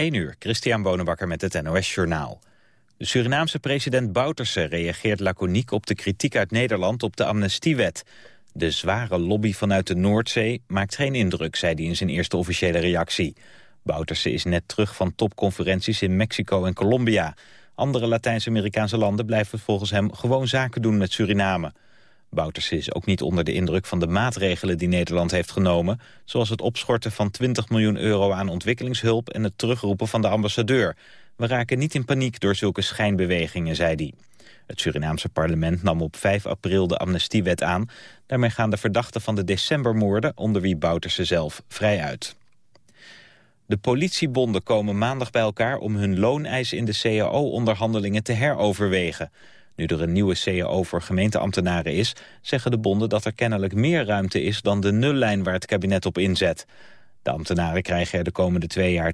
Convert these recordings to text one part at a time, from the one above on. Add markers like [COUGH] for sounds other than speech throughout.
1 uur, Christian Bonenbakker met het NOS Journaal. De Surinaamse president Bouterse reageert laconiek op de kritiek uit Nederland op de amnestiewet. De zware lobby vanuit de Noordzee maakt geen indruk, zei hij in zijn eerste officiële reactie. Bouterse is net terug van topconferenties in Mexico en Colombia. Andere Latijns-Amerikaanse landen blijven volgens hem gewoon zaken doen met Suriname. Bouterse is ook niet onder de indruk van de maatregelen die Nederland heeft genomen... zoals het opschorten van 20 miljoen euro aan ontwikkelingshulp... en het terugroepen van de ambassadeur. We raken niet in paniek door zulke schijnbewegingen, zei hij. Het Surinaamse parlement nam op 5 april de amnestiewet aan. Daarmee gaan de verdachten van de decembermoorden... onder wie Bouterse zelf vrij uit. De politiebonden komen maandag bij elkaar om hun looneis in de CAO-onderhandelingen te heroverwegen. Nu er een nieuwe CAO voor gemeenteambtenaren is... zeggen de bonden dat er kennelijk meer ruimte is dan de nullijn waar het kabinet op inzet. De ambtenaren krijgen er de komende twee jaar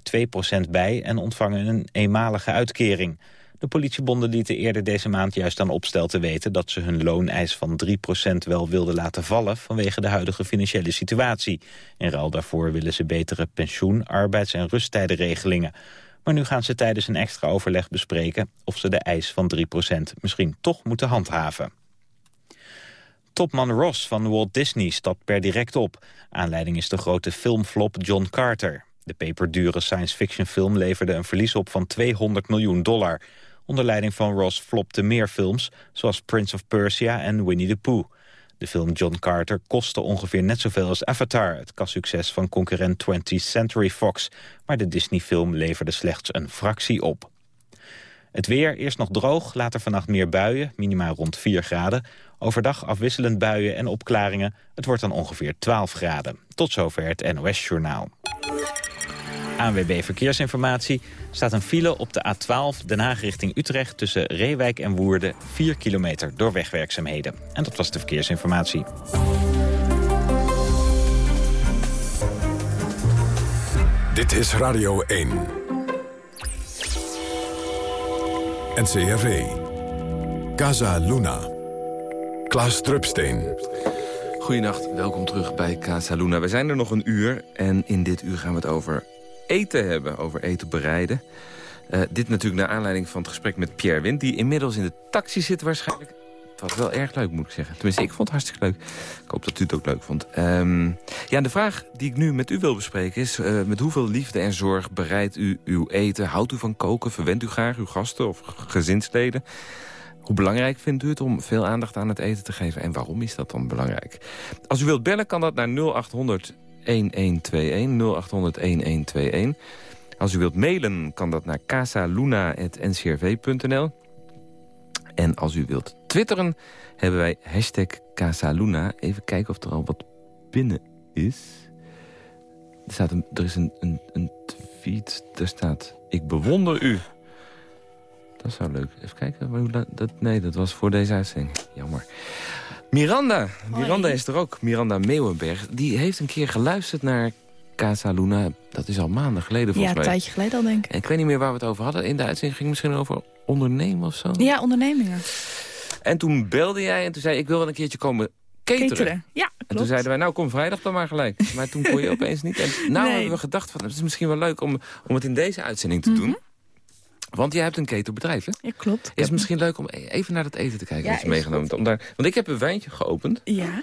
2% bij en ontvangen een eenmalige uitkering. De politiebonden lieten eerder deze maand juist aan opstel te weten... dat ze hun looneis van 3% wel wilden laten vallen vanwege de huidige financiële situatie. In ruil daarvoor willen ze betere pensioen, arbeids- en rusttijdenregelingen. Maar nu gaan ze tijdens een extra overleg bespreken of ze de eis van 3% misschien toch moeten handhaven. Topman Ross van Walt Disney stapt per direct op. Aanleiding is de grote filmflop John Carter. De peperdure science fiction film leverde een verlies op van 200 miljoen dollar. Onder leiding van Ross flopte meer films, zoals Prince of Persia en Winnie the Pooh. De film John Carter kostte ongeveer net zoveel als Avatar... het kassucces van concurrent 20th Century Fox. Maar de Disney-film leverde slechts een fractie op. Het weer, eerst nog droog, later vannacht meer buien, minimaal rond 4 graden. Overdag afwisselend buien en opklaringen. Het wordt dan ongeveer 12 graden. Tot zover het NOS-journaal. ANWB Verkeersinformatie staat een file op de A12 Den Haag richting Utrecht... tussen Reewijk en Woerden, 4 kilometer door wegwerkzaamheden. En dat was de verkeersinformatie. Dit is Radio 1. NCRV. Casa Luna. Klaas Drupsteen. Goedenacht, welkom terug bij Casa Luna. We zijn er nog een uur en in dit uur gaan we het over eten hebben, over eten bereiden. Uh, dit natuurlijk naar aanleiding van het gesprek met Pierre Wind... die inmiddels in de taxi zit waarschijnlijk. Het was wel erg leuk, moet ik zeggen. Tenminste, ik vond het hartstikke leuk. Ik hoop dat u het ook leuk vond. Um, ja, de vraag die ik nu met u wil bespreken is... Uh, met hoeveel liefde en zorg bereidt u uw eten? Houdt u van koken? Verwendt u graag uw gasten of gezinsleden? Hoe belangrijk vindt u het om veel aandacht aan het eten te geven? En waarom is dat dan belangrijk? Als u wilt bellen, kan dat naar 0800 1121 0800 1121. Als u wilt mailen kan dat naar casaluna.ncrv.nl. En als u wilt twitteren hebben wij hashtag Casaluna. Even kijken of er al wat binnen is. Er, staat een, er is een, een, een tweet, er staat... Ik bewonder u. Dat wel leuk. Even kijken. Dat, nee, dat was voor deze uitzending. Jammer. Miranda, Miranda is er ook. Miranda Meeuwenberg. Die heeft een keer geluisterd naar Casa Luna. Dat is al maanden geleden volgens mij. Ja, een tijdje geleden al denk ik. En ik weet niet meer waar we het over hadden. In de uitzending ging het misschien over ondernemen of zo. Ja, ondernemingen. En toen belde jij en toen zei ik wil wel een keertje komen cateren. cateren. Ja, klopt. En toen zeiden wij, nou kom vrijdag dan maar gelijk. Maar toen kon je [LAUGHS] opeens niet. En nou hebben we gedacht, van, het is misschien wel leuk om, om het in deze uitzending te doen. Want jij hebt een ketenbedrijf, hè? Ja, klopt. Is het misschien leuk om e- even naar het eten te kijken ja, je meegenomen om daar, Want ik heb een wijntje geopend. Ja.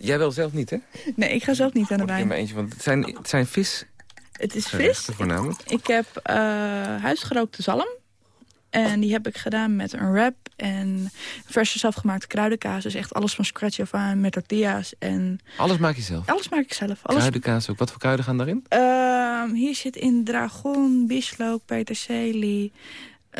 jij wel zelf niet, hè? Nee, ik ga zelf niet aan de wijn. Ik maar eentje, want het zijn, het zijn vis... Het is vis. Voornamelijk. Ik heb uh, huisgerookte zalm. En die heb ik gedaan met een wrap en verse zelfgemaakte kruidenkaas. Dus echt alles van scratch af aan met tortillas. En alles maak je zelf? Alles maak ik zelf. Alles... Kruidenkaas ook. Wat voor kruiden gaan daarin? Uh, hier zit in dragon, bieslook, peterselie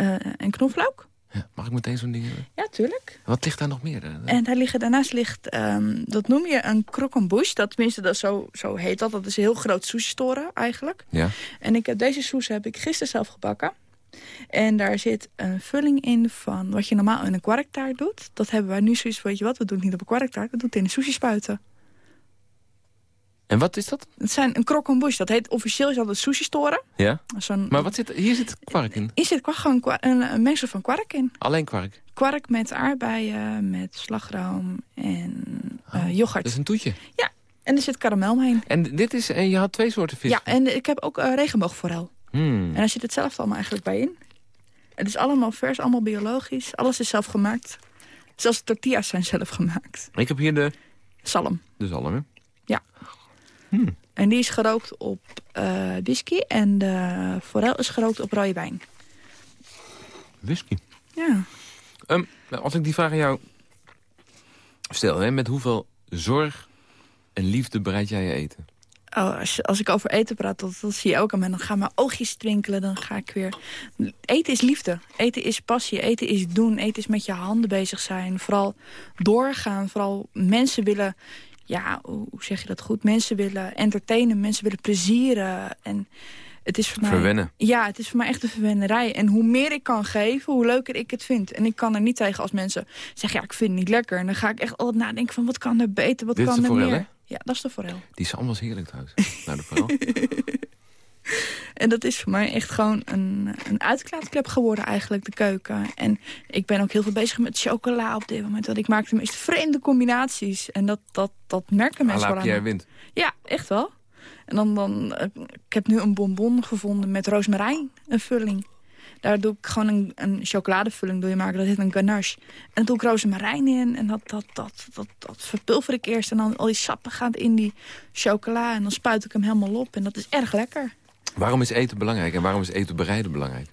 uh, en knoflook. Ja, mag ik meteen zo'n ding hebben? Ja, tuurlijk. Wat ligt daar nog meer? Dan? En daar liggen, daarnaast ligt, um, dat noem je een croquembouche. Dat, tenminste, dat, zo, zo heet dat. Dat is een heel groot sushi-storen eigenlijk. Ja. En ik heb, deze soes heb ik gisteren zelf gebakken. En daar zit een vulling in van wat je normaal in een kwarktaart doet. Dat hebben wij nu zoiets, weet je wat, we doen het niet op een kwarktaart. We doen het in een sushi spuiten. En wat is dat? Het zijn een krok en bush. Dat heet officieel is dat een sushi storen. Ja. Maar wat zit, hier zit kwark in? Hier zit kwark, gewoon een, een mengsel van kwark in. Alleen kwark? Kwark met aardbeien, met slagroom en uh, yoghurt. Dat is een toetje? Ja. En er zit karamel omheen. En dit is, en je had twee soorten vis? Ja, en ik heb ook uh, regenboogforel. Hmm. En daar zit hetzelfde allemaal eigenlijk bij in. Het is allemaal vers, allemaal biologisch. Alles is zelf gemaakt. Zelfs de tortillas zijn zelf gemaakt. Ik heb hier de, Zalm. de zalm, hè? En die is gerookt op eh, whisky. En de forel is gerookt op rode wijn. Whisky. Ja. Ehm, nou, als ik die vraag aan jou stel, hè, met hoeveel zorg en liefde bereid jij je eten? Oh, als, als ik over eten praat, dat, dat zie je ook aan mij. Dan gaan mijn oogjes twinkelen, dan ga ik weer... Eten is liefde. Eten is passie. Eten is doen. Eten is met je handen bezig zijn. Vooral doorgaan. Vooral mensen willen... Ja, hoe zeg je dat goed? Mensen willen entertainen. Mensen willen plezieren. En het is voor mij... Verwennen. Ja, het is voor mij echt een verwennerij. En hoe meer ik kan geven, hoe leuker ik het vind. En ik kan er niet tegen als mensen zeggen... ja, ik vind het niet lekker. En dan ga ik echt altijd nadenken van... wat kan er beter, wat Dit kan er meer? Ja, dat is de forel. Die zalm was heerlijk trouwens. nou, de vooral. [LAUGHS] En dat is voor mij echt gewoon een, een uitklaatklep geworden eigenlijk, de keuken. En ik ben ook heel veel bezig met chocola op dit moment. Want ik maak de meest vreemde combinaties. En dat, dat, dat merken mensen wel aan me. Wind. Ja, echt wel. En dan, dan, eh, ik heb nu een bonbon gevonden met roosmarijn, een vulling. Daar doe ik gewoon een, chocoladevulling door je maken. Dat heet een ganache. En dan doe ik rozemarijn in. En dat, dat, dat, dat, dat verpulver ik eerst. En dan al die sappen gaan in die chocola. En dan spuit ik hem helemaal op. En dat is erg lekker. Waarom is eten belangrijk en waarom is eten bereiden belangrijk?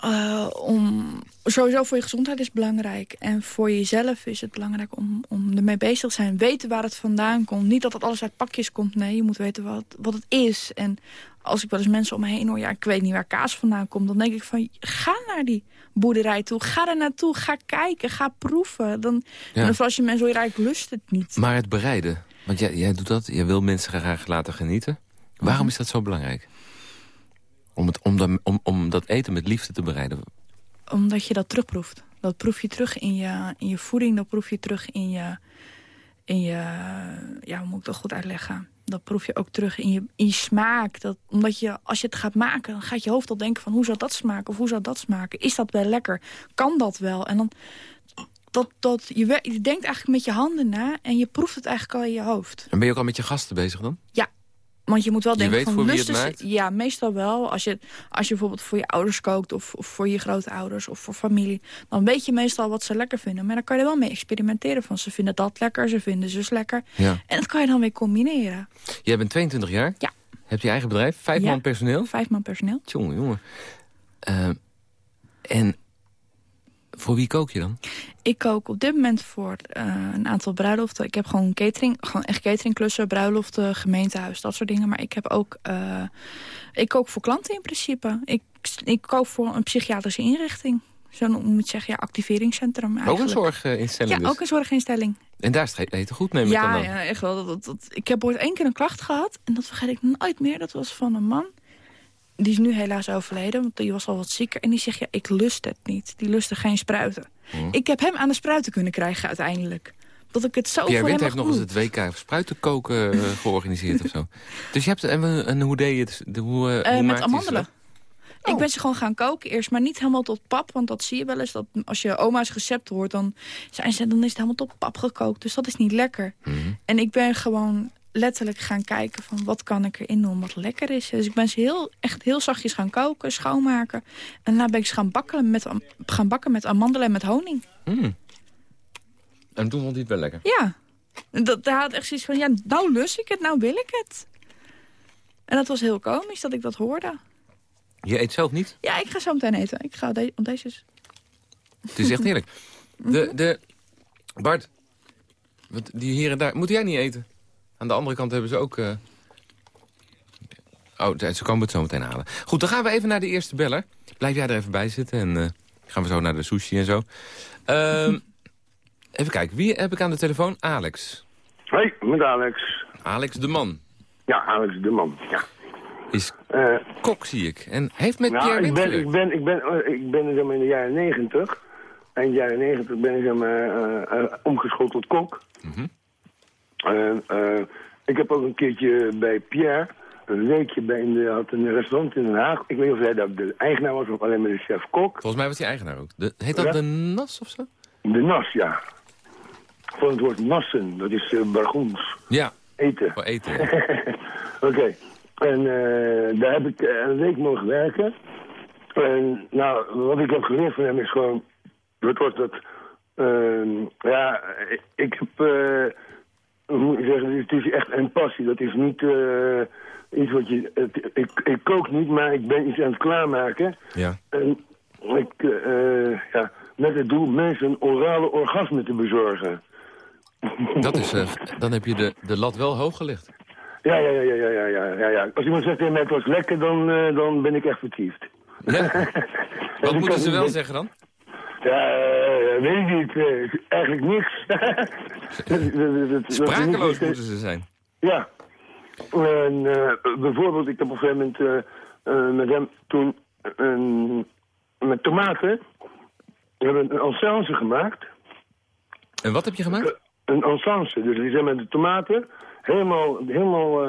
Eh, om, sowieso voor je gezondheid is het belangrijk. En voor jezelf is het belangrijk om, om ermee bezig te zijn. Weten waar het vandaan komt. Niet dat het alles uit pakjes komt. Nee, je moet weten wat, wat het is. En als ik wel eens mensen om me heen hoor... ja, ik weet niet waar kaas vandaan komt... dan denk ik van, ga naar die boerderij toe. Ga er naartoe. Ga kijken. Ga proeven. Dan, Ja. En als je mensen zo rijk lust het niet. Maar het bereiden, want jij, jij doet dat, jij wil mensen graag laten genieten. Waarom is dat zo belangrijk? Om, het, om, dan, om, om dat eten met liefde te bereiden. Omdat je dat terugproeft. Dat proef je terug in je, in je voeding. Dat proef je terug in je... In je ja, hoe moet ik dat goed uitleggen? Dat proef je ook terug in je, in je smaak. Dat, omdat je, als je het gaat maken, dan gaat je hoofd al denken van... hoe zou dat smaken of hoe zou dat smaken? Is dat wel lekker? Kan dat wel? En dan... Dat, dat, je, je denkt eigenlijk met je handen na en je proeft het eigenlijk al in je hoofd. En ben je ook al met je gasten bezig dan? Want je moet wel Je denken weet van voor wie het lusten ze- maakt? Ja, meestal wel. Als je, als je bijvoorbeeld voor je ouders kookt of, of voor je grootouders of voor familie... dan weet je meestal wat ze lekker vinden. Maar dan kan je er wel mee experimenteren. Van ze vinden dat lekker, ze vinden zus lekker. Ja. En dat kan je dan weer combineren. Jij bent 22 jaar. Ja. Heb je eigen bedrijf, vijf Ja. man personeel. Vijf man personeel. Jongen, jongen. Eh, en voor wie kook je dan? Ik kook op dit moment voor eh, een aantal bruiloften. Ik heb gewoon catering, gewoon echt cateringklussen, bruiloften, gemeentehuis, dat soort dingen. Maar ik heb ook, eh, ik kook voor klanten in principe. Ik, ik kook voor een psychiatrische inrichting. Zo moet zeggen, ja, activeringscentrum Ook eigenlijk. een zorginstelling Ja, dus. ook een zorginstelling. En daar is het goed, ik dan Ja, dan. ja, echt wel. Dat, dat, dat- ik heb ooit één keer een klacht gehad. En dat vergeet ik nooit meer. Dat was van een man. Die is nu helaas overleden, want die was al wat zieker. En die zegt, ja, ik lust het niet. Die lustte geen spruiten. Hm. Ik heb hem aan de spruiten kunnen krijgen uiteindelijk. Dat ik het zo Pierre hem heeft nog eens het WK spruiten koken eh, [LAUGHS] georganiseerd of zo. Dus je hebt... En, en hoe deed je het? De, hoe, eh, Eh, hoe met amandelen. Ik Oh. ben ze gewoon gaan koken eerst, maar niet helemaal tot pap. Want dat zie je wel eens, dat als je oma's recept hoort... dan, zijn ze, dan is het helemaal tot pap gekookt. Dus dat is niet lekker. Mhm. En ik ben gewoon letterlijk gaan kijken van wat kan ik erin doen wat lekker is. Dus ik ben ze heel, echt heel zachtjes gaan koken, schoonmaken. En daarna ben ik ze gaan bakken met, gaan bakken met amandelen en met honing. Mm. En toen vond hij het wel lekker. Ja, dat, daar had echt zoiets van, ja, nou lust ik het, nou wil ik het. En dat was heel komisch dat ik dat hoorde. Je eet zelf niet? Ja, ik ga zo meteen eten. Ik ga de, deze. Het is echt heerlijk. [LAUGHS] De, de, Bart, wat, die hier en daar... Moet jij niet eten? Aan de andere kant hebben ze ook... eh, Oh, ze komen het zo meteen halen. Goed, dan gaan we even naar de eerste beller. Blijf jij er even bij zitten en eh, gaan we zo naar de sushi en zo. Ehm, [LAUGHS] even kijken, wie heb ik aan de telefoon? Alex. Hoi, met Alex. Alex de man Ja, Alex de man. Ja. is Eh, kok, zie ik. En heeft met nou, Pierre ik ben, ik ben, ik ben, eh, ik ben zeg maar in de jaren negentig. Eind jaren negentig ben ik omgeschoold tot kok. Mhm. En, eh, ik heb ook een keertje bij Pierre, een weekje bij in de, had een restaurant in Den Haag. Ik weet niet of hij daar de eigenaar was of alleen maar de chef-kok. Volgens mij was hij eigenaar ook. De, heet dat Ja. de Nas of zo? De Nas, ja. Van het woord nassen, dat is uh, Bargoens. Ja, Eten. voor eten. ja. [LAUGHS] Oké. En eh, daar heb ik eh, een week mogen werken. En nou, wat ik heb geleerd van hem is gewoon... Dat was dat... ehm, ja, ik, ik heb zeggen, het is echt een passie. Dat is niet eh, iets wat je... Ik, ik kook niet, maar ik ben iets aan het klaarmaken. Ja. En ik, eh, ja, met het doel mensen een orale orgasme te bezorgen. Dat is, uh, [LAUGHS] dan heb je de, de lat wel hoog gelegd. Ja, ja, ja, ja, ja, ja, ja, ja. Als iemand zegt ja het was lekker, dan, dan ben ik echt vertiefd. Ja. [LAUGHS] wat moeten ze wel zeggen dan? Ja, eh, weet ik niet. eh, eigenlijk niks. [LAUGHS] Sprakeloos moeten ze zijn. Ja. En, eh, bijvoorbeeld, ik heb op een gegeven moment met hem toen een met tomaten. We hebben een ensemble gemaakt. En wat heb je gemaakt? Een ensemble. Dus die zijn met de tomaten helemaal, helemaal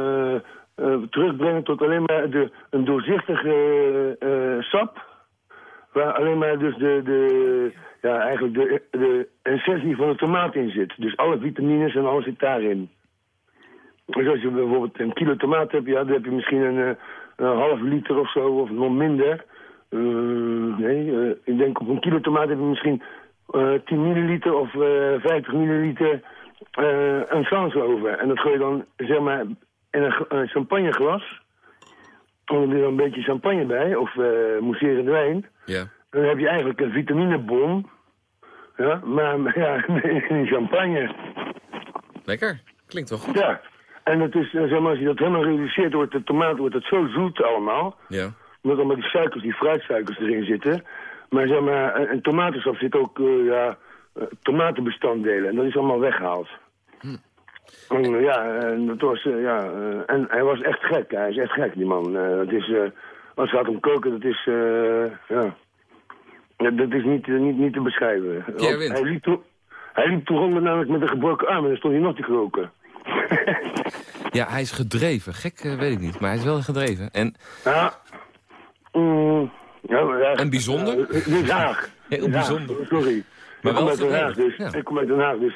eh, terugbrengen tot alleen maar de, een doorzichtige sap. Waar alleen maar dus de, de, ja, eigenlijk de, de essentie van de tomaat in zit. Dus alle vitamines en alles zit daarin. Dus als je bijvoorbeeld een kilo tomaat hebt, ja, dan heb je misschien een, eh, een half liter of zo, of nog minder. Eh, nee, eh, ik denk op een kilo tomaat heb je misschien eh 10 milliliter of eh 50 milliliter een over. En dat gooi je dan, zeg maar, in een, een champagneglas. Je er een beetje champagne bij, of mousserende wijn. Ja. Dan heb je eigenlijk een vitaminebom. [LAUGHS] Ja, maar maar ja, in champagne. Lekker. Klinkt wel goed. Ja. En het is, eh, zeg maar, als je dat helemaal reduceert, wordt de tomaat wordt het zo zoet allemaal. Ja. Omdat allemaal die suikers, die fruitsuikers erin zitten. Maar zeg maar, een, een tomatensap zit ook, eh, ja, eh, tomatenbestanddelen. En dat is allemaal weggehaald. En, eh, ja, en dat was, ja, en hij was echt gek. Hij is echt gek, die man. Dat is, als het gaat om koken, dat is, eh, ja... Ja, dat is niet, eh, niet, niet te beschrijven. Hij liep, toen, hij liep toen rond namelijk met een gebroken arm en dan stond hij nog te kroken. [LAUGHS] Ja, hij is gedreven. Gek eh, weet ik niet, maar hij is wel gedreven. En Ja. Mm, ja, ja, En bijzonder? Den Haag. [LAUGHS] Heel bijzonder. Sorry. Maar ik kom wel uit Den Haag, dus. ja. Ik kom uit Den Haag, dus.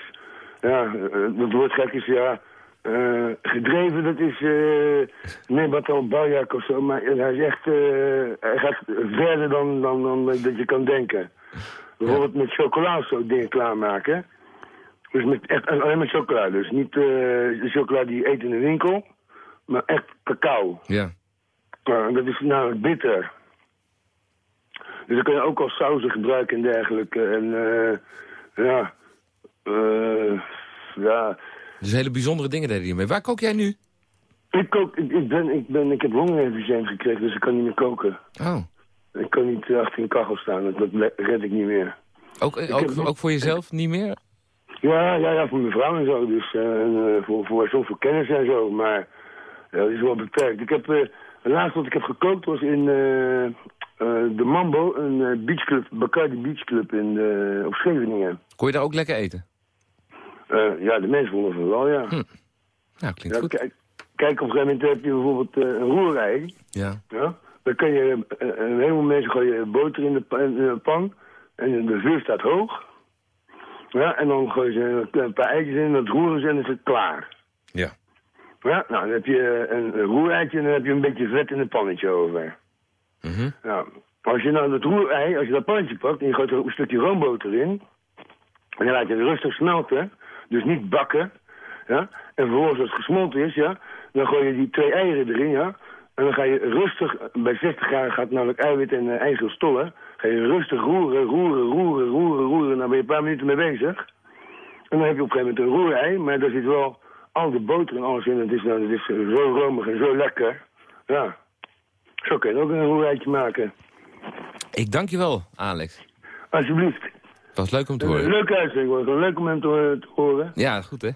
Ja, het woord gek is ja... eh, gedreven, dat is... eh nee, wat al Baljak of zo. Maar hij is echt... eh, hij gaat verder dan, dan, dan dat je kan denken. Bijvoorbeeld met chocola zo dingen klaarmaken. Dus met echt alleen maar chocola. Dus niet eh, de chocola die je eet in de winkel. Maar echt cacao. ja. Ja, dat is namelijk bitter. Dus dan kun je ook al sauzen gebruiken en dergelijke. En eh ja, eh ja. Dus hele bijzondere dingen deden hij mee. Waar kook jij nu? Ik, kook, ik, ben, ik, ben, ik heb longenemfyseem gekregen, dus ik kan niet meer koken. Oh. Ik kan niet achter een kachel staan, dat, red ik niet meer. Ook, eh, heb ook, ook voor jezelf niet meer? Ja, ja, ja, voor mijn vrouw en zo. Dus eh, voor, voor, voor kennis en zo. Maar ja, dat is wel beperkt. Ik heb, eh het laatste wat ik heb gekookt was in de Mambo, een beachclub, Bacardi Beach Club in, op Scheveningen. Kon je daar ook lekker eten? Eh, ja, de mensen vonden het wel, ja. Nou, klinkt ja goed. kijk, kijk, op een gegeven moment heb je bijvoorbeeld eh, een roerei. Ja. Ja? Dan kan je, eh, een heleboel mensen gooien boter in de, pa- in de pan. En de vuur staat hoog. Ja, en dan gooi je een paar eitjes in, dat roeren ze en is het klaar. Ja. Ja, nou, dan heb je een, roereitje en dan heb je een beetje vet in het pannetje over. Ja. Als je nou dat roerei, als je dat pannetje pakt en je gooit er een stukje roomboter in... en dan laat je het rustig smelten, dus niet bakken... Ja, en vervolgens als het gesmolten is, ja, dan gooi je die twee eieren erin, ja... en dan ga je rustig, bij 60 graden gaat namelijk eiwit en uh, ijzer stollen... ga je rustig roeren, roeren, roeren, roeren, roeren... dan ben je een paar minuten mee bezig... En dan heb je op een gegeven moment een roerei, maar daar zit wel al de boter en alles in. Het is, nou, het is zo romig en zo lekker. Ja. Zo kun je ook een roereitje maken. Ik dank je wel, Alex. Alsjeblieft. Het was leuk om te horen. leuke uitzending hoor. Leuk om hem te, te horen. Ja, goed hè?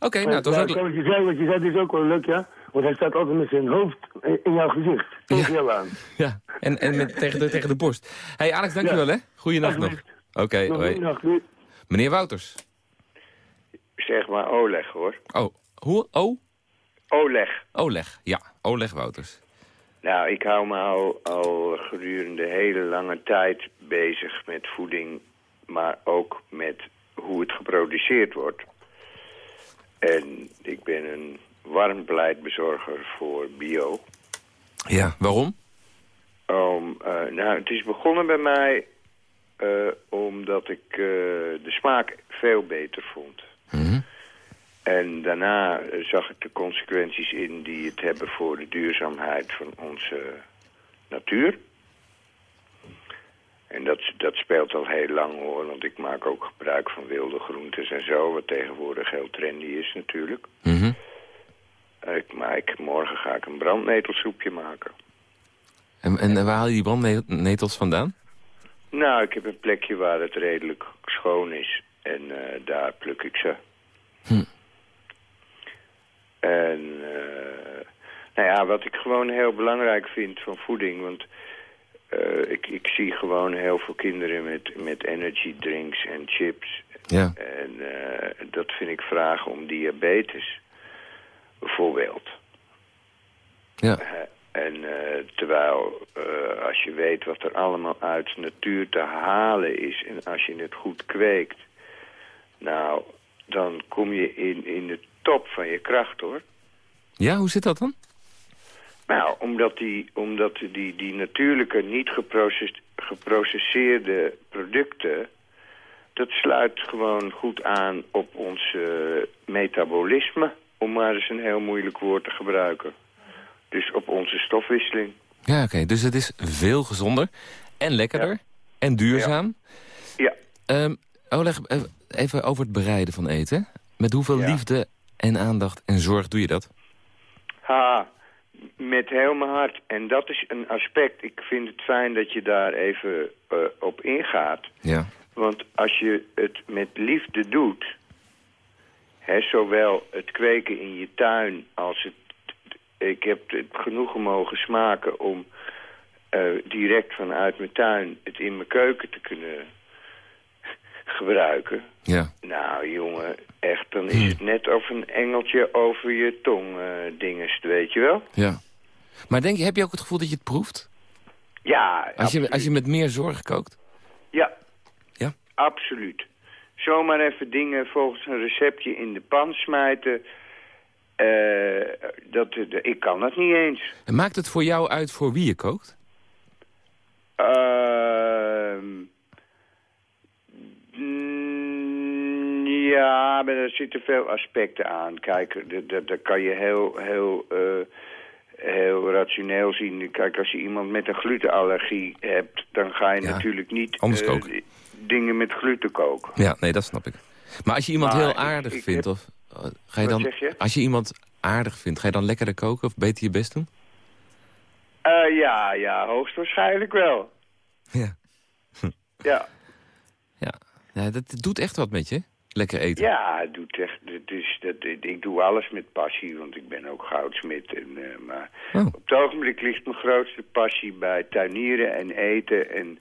Oké, nou, het was Ja, ook... Wat je zei, wat je zei, is ook wel leuk, ja. Want hij staat altijd met zijn hoofd in jouw gezicht. Tegen jou aan. Ja, en, en met, tegen, de, tegen de borst. hey, Alex, dankjewel hè. Goeienacht nog. Oké, Nog hoi. Meneer Wouters. Zeg maar Oleg, hoor. Oh, hoe? Oh? Oleg. Oleg. Ja, Oleg Wouters. Nou, ik hou me al, al gedurende hele lange tijd bezig met voeding... maar ook met hoe het geproduceerd wordt. En ik ben een warm beleidbezorger voor bio. Ja, waarom? Um, nou, het is begonnen bij mij uh, omdat ik uh, de smaak veel beter vond. Mm En daarna zag ik de consequenties in die het hebben voor de duurzaamheid van onze natuur. En dat, dat speelt al heel lang hoor, want ik maak ook gebruik van wilde groentes en zo, wat tegenwoordig heel trendy is natuurlijk. Mm -hmm. ik, maar ik, morgen ga ik een brandnetelsoepje maken. En, en waar haal je die brandnetels vandaan? Nou, ik heb een plekje waar het redelijk schoon is. En uh, daar pluk ik ze. Hm. En uh, nou ja, wat ik gewoon heel belangrijk vind van voeding... want uh, ik, ik zie gewoon heel veel kinderen met, met energy drinks en chips. Ja. En dat vind ik vragen om diabetes. Bijvoorbeeld. Ja. En uh, terwijl als je weet wat er allemaal uit natuur te halen is... en als je het goed kweekt... nou, dan kom je in, in de top van je kracht, hoor. Ja, hoe zit dat dan? Nou, omdat die, omdat die, die natuurlijke, niet geproces, geprocesseerde producten... dat sluit gewoon goed aan op ons uh, metabolisme... om maar eens een heel moeilijk woord te gebruiken. Dus op onze stofwisseling. Ja, oké. Okay. Dus het is veel gezonder en lekkerder ja. en duurzaam. Ja. Um, Oleg, even over het bereiden van eten. Met hoeveel ja. liefde en aandacht en zorg doe je dat? Ha, met heel mijn hart. En dat is een aspect. Ik vind het fijn dat je daar even uh, op ingaat. Ja. Want als je het met liefde doet... Hè, zowel het kweken in je tuin als het ik heb het genoegen mogen smaken om uh, direct vanuit mijn tuin het in mijn keuken te kunnen gebruiken. Ja. Nou jongen, echt, dan is het net of een engeltje over je tong uh, dingest, weet je wel? Ja. Maar denk je, heb je ook het gevoel dat je het proeft? Ja, als je, als je met meer zorg kookt? Ja. Ja? Absoluut. Zomaar even dingen volgens een receptje in de pan smijten... Uh, dat, ik kan dat niet eens. En maakt het voor jou uit voor wie je kookt? Uh, ja, maar er zitten veel aspecten aan. Kijk, daar kan je heel, heel, uh, heel rationeel zien. Kijk, als je iemand met een glutenallergie hebt... dan ga je ja, natuurlijk niet dingen met gluten koken. Ja, nee, dat snap ik. Maar als je iemand maar heel aardig ik, ik vindt... Heb... of Ga je dan, je? Als je iemand aardig vindt, ga je dan lekkerder koken of beter je best doen? Uh, ja, ja, hoogstwaarschijnlijk wel. Ja. ja. Ja, ja dat doet echt wat met je, lekker eten. Ja, het doet echt, het is, dat, ik doe alles met passie, want ik ben ook goudsmid. En, uh, maar oh. op het ogenblik ligt mijn grootste passie bij tuinieren en eten en,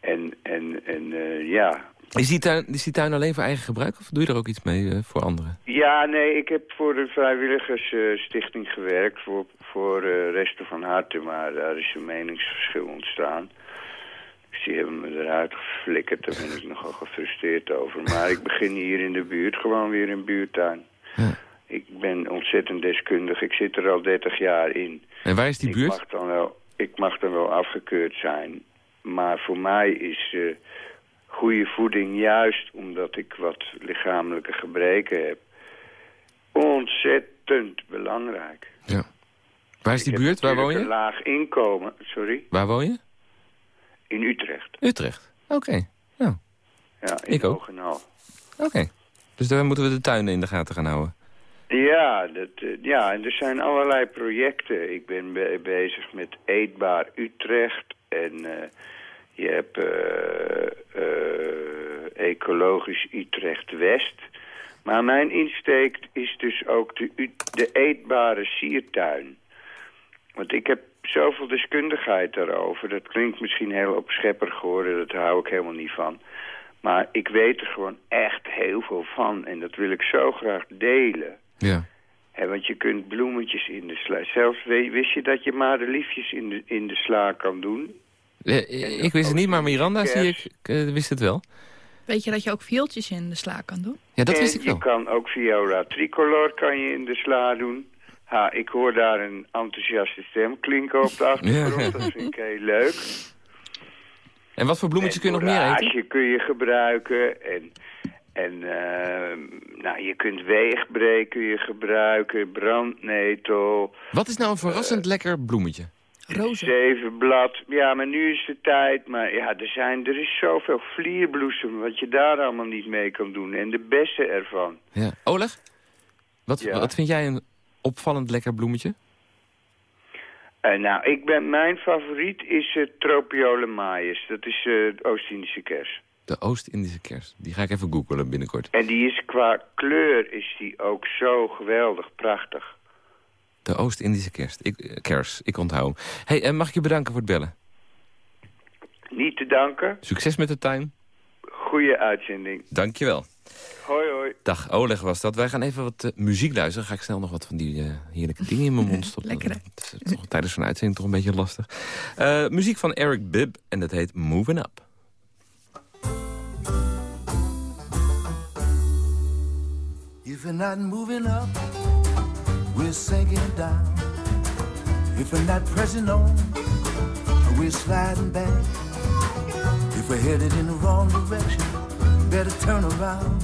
en, en, en uh, ja, is die, tuin, is die tuin alleen voor eigen gebruik of doe je er ook iets mee uh, voor anderen? Ja, nee, ik heb voor de vrijwilligersstichting uh, gewerkt voor, voor uh, Resten van Harte, maar daar is een meningsverschil ontstaan. Dus die hebben me eruit geflikkerd, daar ben ik nogal gefrustreerd over. Maar ik begin hier in de buurt gewoon weer een buurtuin. Ja. Ik ben ontzettend deskundig, ik zit er al 30 jaar in. En waar is die buurt? Ik mag dan wel, ik mag dan wel afgekeurd zijn, maar voor mij is goede voeding, juist omdat ik wat lichamelijke gebreken heb, ontzettend belangrijk. Ja. Waar is die buurt? Waar woon je? een laag inkomen, sorry. Waar woon je? In Utrecht. Utrecht, oké. Okay. Nou. Ja, in ik ook. Oké. Okay. Dus daar moeten we de tuinen in de gaten gaan houden. Ja, dat, uh, ja, en er zijn allerlei projecten. Ik ben be bezig met Eetbaar Utrecht en... Uh, je hebt uh, uh, ecologisch Utrecht-West. Maar mijn insteek is dus ook de, de eetbare siertuin. Want ik heb zoveel deskundigheid daarover. Dat klinkt misschien heel opschepperig geworden, dat hou ik helemaal niet van. Maar ik weet er gewoon echt heel veel van. En dat wil ik zo graag delen. Ja. He, want je kunt bloemetjes in de sla... Zelfs wist je dat je madeliefjes in de, in de sla kan doen? Ik wist het niet, maar Miranda zie ik, uh, wist het wel. Weet je dat je ook viooltjes in de sla kan doen? Ja, dat en wist ik wel. je kan ook viola tricolor kan je in de sla doen. Ha, ik hoor daar een enthousiaste stem klinken op de achtergrond. Ja. Dat vind ik heel leuk. En wat voor bloemetjes kun je nog meer eten? Kun je gebruiken. En, en ehm, nou, je kunt weegbreek kun je gebruiken. Brandnetel. Wat is nou een verrassend lekker bloemetje? Rozen. Zevenblad. Ja, maar nu is de tijd. Maar ja, er, zijn, er is zoveel vlierbloesem wat je daar allemaal niet mee kan doen. En de bessen ervan. Ja. Oleg, wat, Ja. wat vind jij een opvallend lekker bloemetje? Eh, nou, ik ben, mijn favoriet is uh, Tropiole maïs. Dat is eh, de Oost-Indische kers. De Oost-Indische kers. Die ga ik even googlen binnenkort. En die is qua kleur is die ook zo geweldig prachtig. De Oost-Indische kerst. Ik, kers. Ik onthoud hem. Hey, en mag ik je bedanken voor het bellen? Niet te danken. Succes met de tuin. Goeie uitzending. Dankjewel. Hoi, hoi. Dag, Oleg was dat. Wij gaan even wat eh, muziek luisteren. Ga ik snel nog wat van die eh, heerlijke dingen in mijn mond stoppen. [LAUGHS] Lekker, hè? Dat is toch tijdens zo'n uitzending toch een beetje lastig. Eh, muziek van Eric Bibb en dat heet Moving Up. If we're not moving up, we're sinking down. If we're not pressing on, we're sliding back. If we're headed in the wrong direction, better turn around.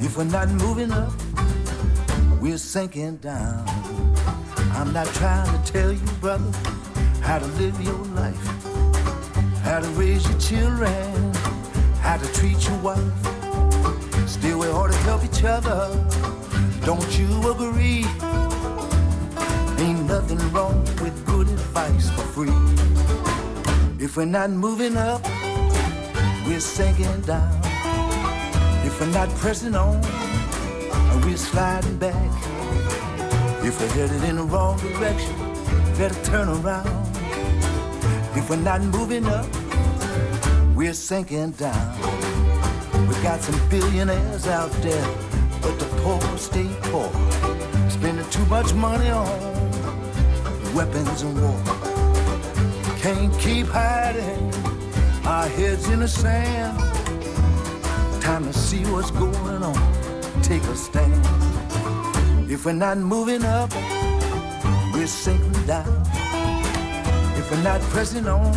If we're not moving up, we're sinking down. I'm not trying to tell you, brother, how to live your life, how to raise your children, how to treat your wife. Still, we ought to help each other. Don't you agree? Ain't nothing wrong with good advice for free. If we're not moving up, we're sinking down. If we're not pressing on, we're sliding back. If we're headed in the wrong direction, better turn around. If we're not moving up, we're sinking down. We got some billionaires out there, but the poor stay poor. Spending too much money on weapons and war. Can't keep hiding our heads in the sand. Time to see what's going on. Take a stand. If we're not moving up, we're sinking down. If we're not pressing on,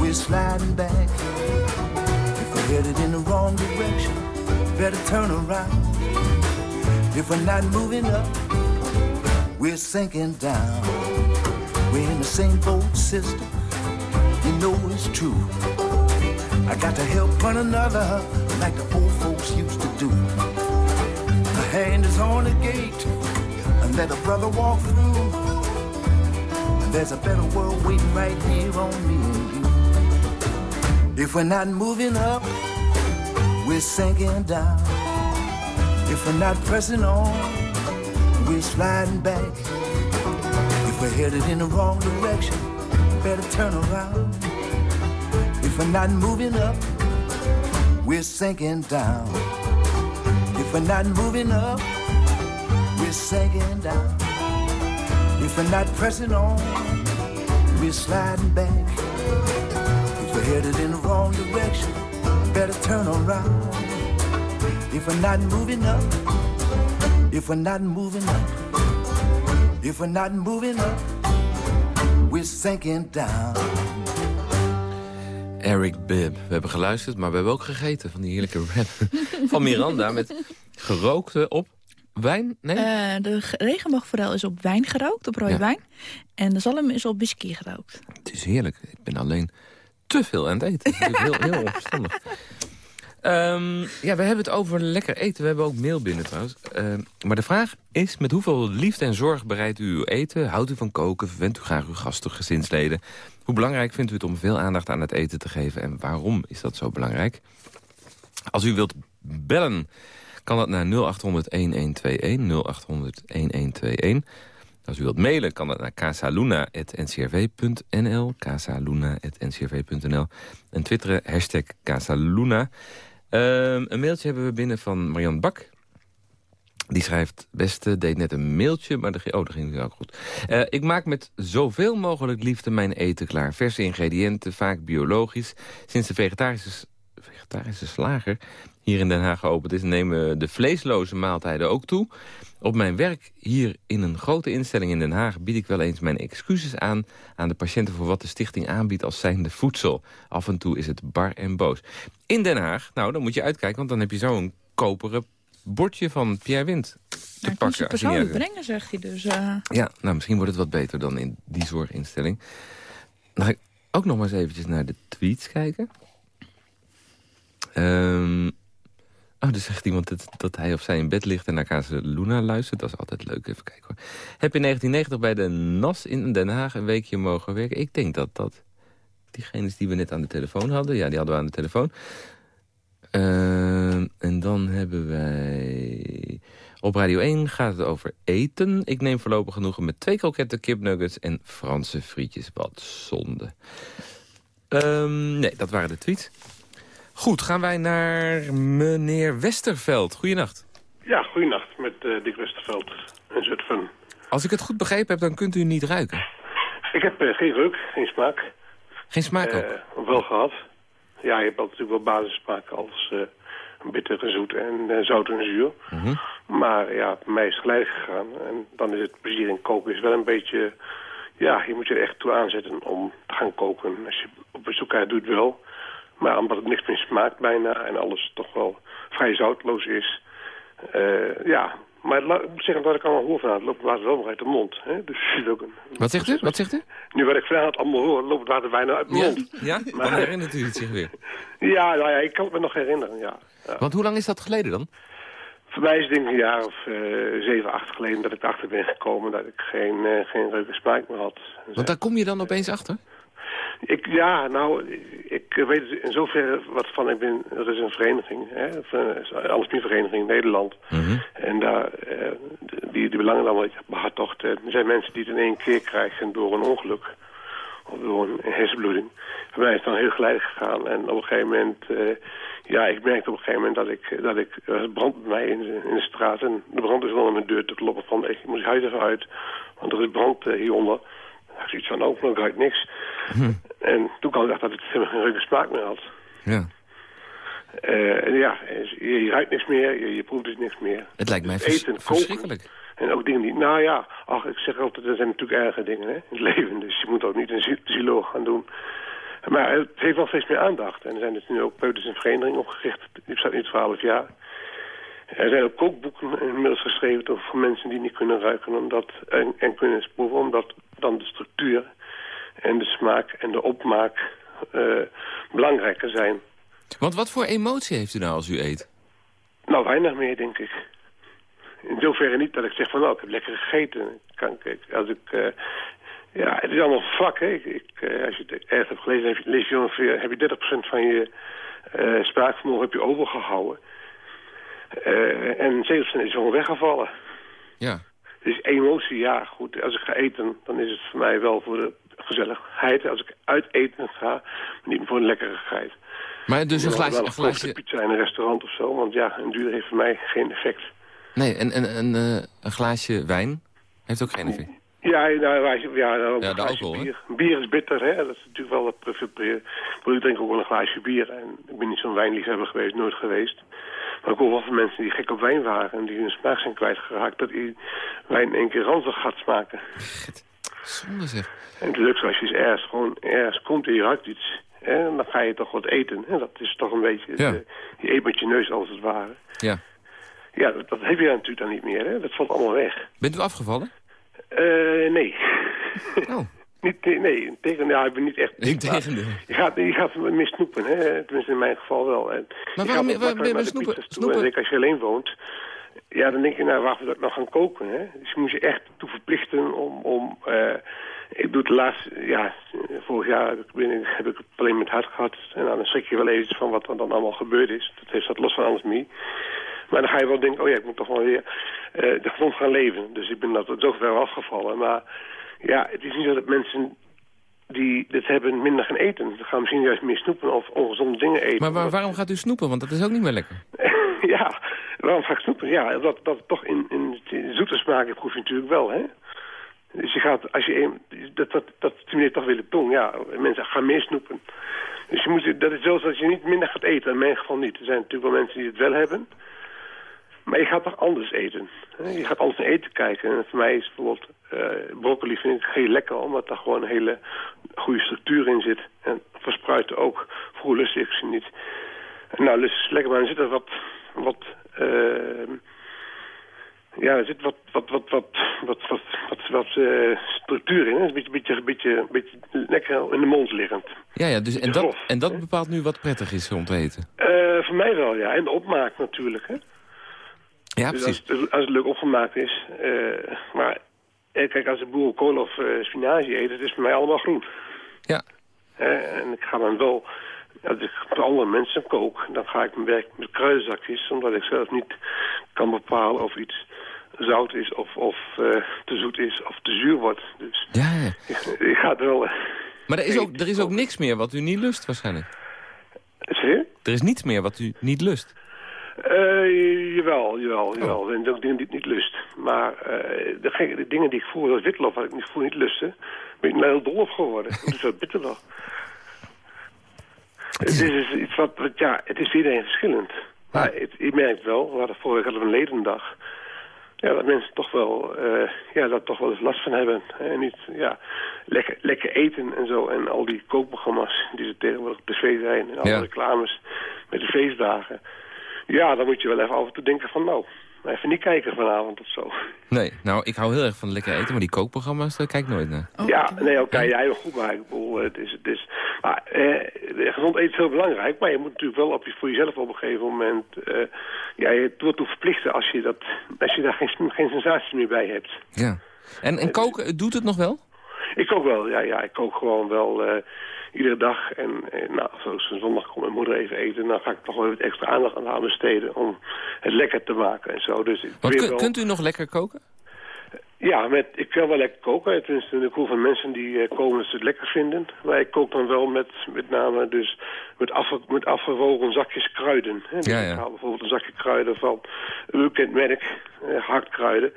we're sliding back. If we're headed in the wrong direction, better turn around. If we're not moving up, we're sinking down. We're in the same boat, sister. You know it's true. I got to help one another like the old folks used to do. A hand is on the gate and let a brother walk through. And there's a better world waiting right here on me and you. If we're not moving up, we're sinking down. If we're not pressing on, we're sliding back. We're headed in the wrong direction, better turn around. If we're not moving up, we're sinking down. If we're not moving up, we're sinking down. If we're not pressing on, we're sliding back. If we're headed in the wrong direction, better turn around. If we're not moving up, if we're not moving up, if we're not moving up, we're sinking down. Eric Bibb. We hebben geluisterd, maar we hebben ook gegeten van die heerlijke rap [LAUGHS] van Miranda met gerookte op wijn. Nee? Eh, de ge- regenboogforel is op wijn gerookt, op rode Ja. wijn. En de zalm is op whisky gerookt. Het is heerlijk. Ik ben alleen te veel aan het eten. Is heel, heel onverstandig. Ehm, ja, we hebben het over lekker eten. We hebben ook mail binnen trouwens. Ehm, maar de vraag is, met hoeveel liefde en zorg bereidt u uw eten? Houdt u van koken? Verwendt u graag uw gasten gezinsleden? Hoe belangrijk vindt u het om veel aandacht aan het eten te geven? En waarom is dat zo belangrijk? Als u wilt bellen, kan dat naar 0800-1121, 0800-1121. Als u wilt mailen, kan dat naar casaluna.ncrv.nl, casaluna.ncrv.nl. En twitteren, hashtag Casaluna. Ehm, een mailtje hebben we binnen van Marian Bak. Die schrijft, beste, deed net een mailtje, maar de, oh, dat ging ook goed. Eh, ik maak met zoveel mogelijk liefde mijn eten klaar. Verse ingrediënten, vaak biologisch. Sinds de vegetarische vegetarische slager hier in Den Haag geopend is... nemen de vleesloze maaltijden ook toe. Op mijn werk hier in een grote instelling in Den Haag... bied ik wel eens mijn excuses aan aan de patiënten... voor wat de stichting aanbiedt als zijnde voedsel. Af en toe is het bar en boos. In Den Haag, nou, dan moet je uitkijken... want dan heb je zo'n koperen bordje van Pierre Wind te ik pakken. je niet persoonlijk brengen, zegt hij dus. eh. Ja, nou, misschien wordt het wat beter dan in die zorginstelling. Dan ga ik ook nog maar eens eventjes naar de tweets kijken. Ehm oh, er zegt iemand dat, dat hij of zij in bed ligt en naar Casa Luna luistert. Dat is altijd leuk. Even kijken hoor. Heb in 1990 bij de NAS in Den Haag een weekje mogen werken? Ik denk dat dat diegenen die we net aan de telefoon hadden. Ja, die hadden we aan de telefoon. Ehm, en dan hebben wij... Op Radio 1 gaat het over eten. Ik neem voorlopig genoegen met twee kroketten, kipnuggets en Franse frietjes. Wat zonde. Ehm, nee, dat waren de tweets. Goed, gaan wij naar meneer Westerveld. Goedenacht. Ja, goeienacht met eh, Dick Westerveld in Zutphen. Als ik het goed begrepen heb, dan kunt u niet ruiken. Ik heb eh, geen reuk, geen smaak. Geen smaak ook. Eh, wel gehad. Ja, je hebt natuurlijk wel basissmaken als bitter en zoet en zout en zuur. Mhm. Maar ja, bij mij is het geleidelijk gegaan. En dan is het plezier in koken is wel een beetje... Ja, je moet je er echt toe aanzetten om te gaan koken. Als je op bezoek gaat, doe het wel. Maar omdat het niks meer smaakt bijna en alles toch wel vrij zoutloos is. eh, ja, maar ik moet zeggen dat ik allemaal hoor van het loopt het water wel nog uit de mond. Hè? Dus het is ook een... Wat zegt u? Wat zegt u? Nu wat ik vanavond allemaal hoor, loopt het water bijna uit mijn Ja, mond. ja? dan Maar- herinnert u het zich weer. Ja, nou ja, ik kan het me nog herinneren, ja. ja. Want hoe lang is dat geleden dan? Voor mij is het denk ik een jaar of eh, zeven, acht geleden dat ik erachter ben gekomen dat ik geen, eh, geen reuk en smaak meer had. Want daar kom je dan opeens achter? Ik, ja, nou, ik weet in zoverre wat van. Ik ben, er is een vereniging, hè, een vereniging in Nederland. Mhm. En daar, eh, die, die belangen allemaal behartocht. Er zijn mensen die het in één keer krijgen door een ongeluk. Of door een hersenbloeding. Bij mij is het dan heel geleidelijk gegaan. En op een gegeven moment, eh, ja, ik merkte op een gegeven moment dat ik, dat ik er was brand bij mij in de, in de straat. En de brand is wel aan mijn deur te kloppen van, ik moet huis even uit. Want er is brand eh, hieronder. Had zoiets van, oh, ik ruik niks. En toen kwam ik achter dat het helemaal geen reuke smaak meer had. Ja. Eh, en ja, je, je ruikt niks meer, je, je proeft dus niks meer. Het lijkt mij Dus vers- eten. En ook dingen die, nou ja, ach, ik zeg altijd, er zijn natuurlijk erge dingen hè, in het [LAUGHS] leven. Dus je moet ook niet een psycholoog gaan doen. Maar het heeft wel steeds meer aandacht. En er zijn dus nu ook peuters en verenigingen opgericht. Die bestaat nu 12 jaar. Er zijn ook kookboeken inmiddels geschreven voor mensen die niet kunnen ruiken omdat, en, en kunnen eens proeven. Omdat dan de structuur en de smaak en de opmaak eh, belangrijker zijn. Want wat voor emotie heeft u nou als u eet? Nou, weinig meer, denk ik. In zoverre niet dat ik zeg van, nou, ik heb lekker gegeten. Kan, ik, als ik, eh, ja, het is allemaal vlak, hè. Ik, ik, eh, als je het ergens hebt gelezen, heb je, lees je ongeveer, heb je 30% van je spraakvermogen heb je overgehouden. Eh, en 70% is gewoon weggevallen. Ja. Dus emotie, ja, goed. Als ik ga eten, dan is het voor mij wel voor de gezelligheid. Als ik uit eten ga, maar niet voor een lekkerigheid. Maar dus een glaasje... wel Een glaasje pizza in een restaurant of zo. Want ja, een duur heeft voor mij geen effect. nee, en, en, en eh, een glaasje wijn heeft ook geen effect. Ja, nou, ja, nou, Ja, alcohol, bier. Bier is bitter, hè. Dat is natuurlijk wel wat prefereer. Ik drink ook wel een glaasje bier. En ik ben niet zo'n wijnliefhebber geweest, nooit geweest. Maar ik hoor wel van mensen die gek op wijn waren... en die hun smaak zijn kwijtgeraakt... dat die wijn in één keer ranzig gaat smaken. Zonde zeg. En het leukste als je ergens gewoon ergens komt en je ruikt iets... Hè, dan ga je toch wat eten. Hè? Dat is toch een beetje... Ja. je eet met je neus als het ware. Ja. Ja, dat, dat heb je natuurlijk dan niet meer. Hè? Dat valt allemaal weg. Bent u afgevallen? Eh, nee. Oh, [LAUGHS] niet, nee, nee, tegen, ja, ik ben niet echt... integendeel. [LAUGHS] Je gaat, je gaat meer snoepen, hè? tenminste in mijn geval wel. En Maar waarom- waarom ben je snoepen- snoepen? En als je alleen woont, ja, dan denk je, nou, waarvoor zou ik nog gaan koken? Hè? Dus je moet je echt toe verplichten om... om eh, ik doe het laatst, ja, vorig jaar heb ik, heb ik het alleen met hart gehad. En dan schrik je wel even van wat er dan allemaal gebeurd is. Dat heeft dat los van alles mee. Maar dan ga je wel denken, oh ja, ik moet toch wel weer eh, de grond gaan leven. Dus ik ben dat zo ver afgevallen. Maar ja, het is niet zo dat mensen die dit hebben minder gaan eten. Ze gaan misschien juist meer snoepen of ongezonde dingen eten. Maar waar- waarom gaat u snoepen? Want dat is ook niet meer lekker. [LAUGHS] ja, waarom ga ik snoepen? Ja, dat, dat toch in, in zoete smaken proef je natuurlijk wel, hè? Dus je gaat, als je een, dat, dat, dat stimuleert toch weer de tong. Ja, mensen gaan meer snoepen. Dus je moet, dat is zo dat je niet minder gaat eten. In mijn geval niet. Er zijn natuurlijk wel mensen die het wel hebben. Maar je gaat toch anders eten. Je gaat anders naar eten kijken. En voor mij is bijvoorbeeld eh, broccoli vind ik heel lekker, omdat daar gewoon een hele goede structuur in zit. En verspruiten ook. Vroeger lust ik ze niet. Nou, lust is lekker, maar er zit er wat, wat eh, ja, er zit wat, wat, wat, wat, wat, wat, wat, wat eh, structuur in. Hè? Een beetje, beetje, beetje, beetje lekker in de mond liggend. Ja, ja dus, en, dat, en dat bepaalt nu wat prettig is om te eten. Eh, voor mij wel, ja. En de opmaak natuurlijk, hè. Ja, dus precies. als, het- als het leuk opgemaakt is. eh, maar eh, kijk, als ik boerenkool of eh, spinazie eet, het is voor mij allemaal groen. Ja. En ik ga dan wel, als ik voor andere mensen kook, dan ga ik mijn werk met kruidenzakjes, omdat ik zelf niet kan bepalen of iets zout is of, of te zoet is of te zuur wordt. Dus Ja, ja. ik, ik ga het wel... Maar er is, ook, er is ook niks meer wat u niet lust waarschijnlijk. Zie je? Er is niets meer wat u niet lust. Eh, jawel, jawel, jawel. En ook dingen die ik niet lust. Maar eh, de, gekke- de dingen die ik voer, als witlof, wat ik niet, vroeger niet lustte, ben ik nou heel dol op geworden. Het is wat bitter nog. Het is dus iets wat, wat, ja, het is iedereen verschillend. Maar het, je merkt wel, we hadden vorige week hadden we een ledendag. Ja, dat mensen toch wel, eh, ja, dat toch wel eens last van hebben. En niet, ja, lekker, lekker eten en zo. En al die kookprogramma's die er tegenwoordig op tv zijn. En alle Ja. reclames met de feestdagen. Ja, dan moet je wel even af en toe denken van, nou, even niet kijken vanavond of zo. Nee, nou, ik hou heel erg van lekker eten, maar die kookprogramma's, daar kijk ik nooit naar. Oh, ja, nee, oké, ja, heel goed, maar ik bedoel, het is, het is, maar eh, gezond eten is heel belangrijk, maar je moet natuurlijk wel op je, voor jezelf op een gegeven moment, eh, ja, je wordt toe verplichten als je dat, als je daar geen, geen sensatie meer bij hebt. Ja. En, en koken, doet het nog wel? Ik kook wel, ja, ja, ik kook gewoon wel eh, iedere dag. En eh, nou, zoals een zondag komt mijn moeder even eten, dan ga ik toch wel wat extra aandacht aan haar besteden om het lekker te maken en zo. Dus Want wel- kunt u nog lekker koken? Ja, met, ik kan wel lekker koken. Tenminste, ik hoor van mensen die eh, komen ze het lekker vinden. Maar ik kook dan wel met, met name dus met, afge, met afgewogen zakjes kruiden. Hè. Dus Ja, ja. Ik haal bijvoorbeeld een zakje kruiden van een bekend merk, eh, hardkruiden,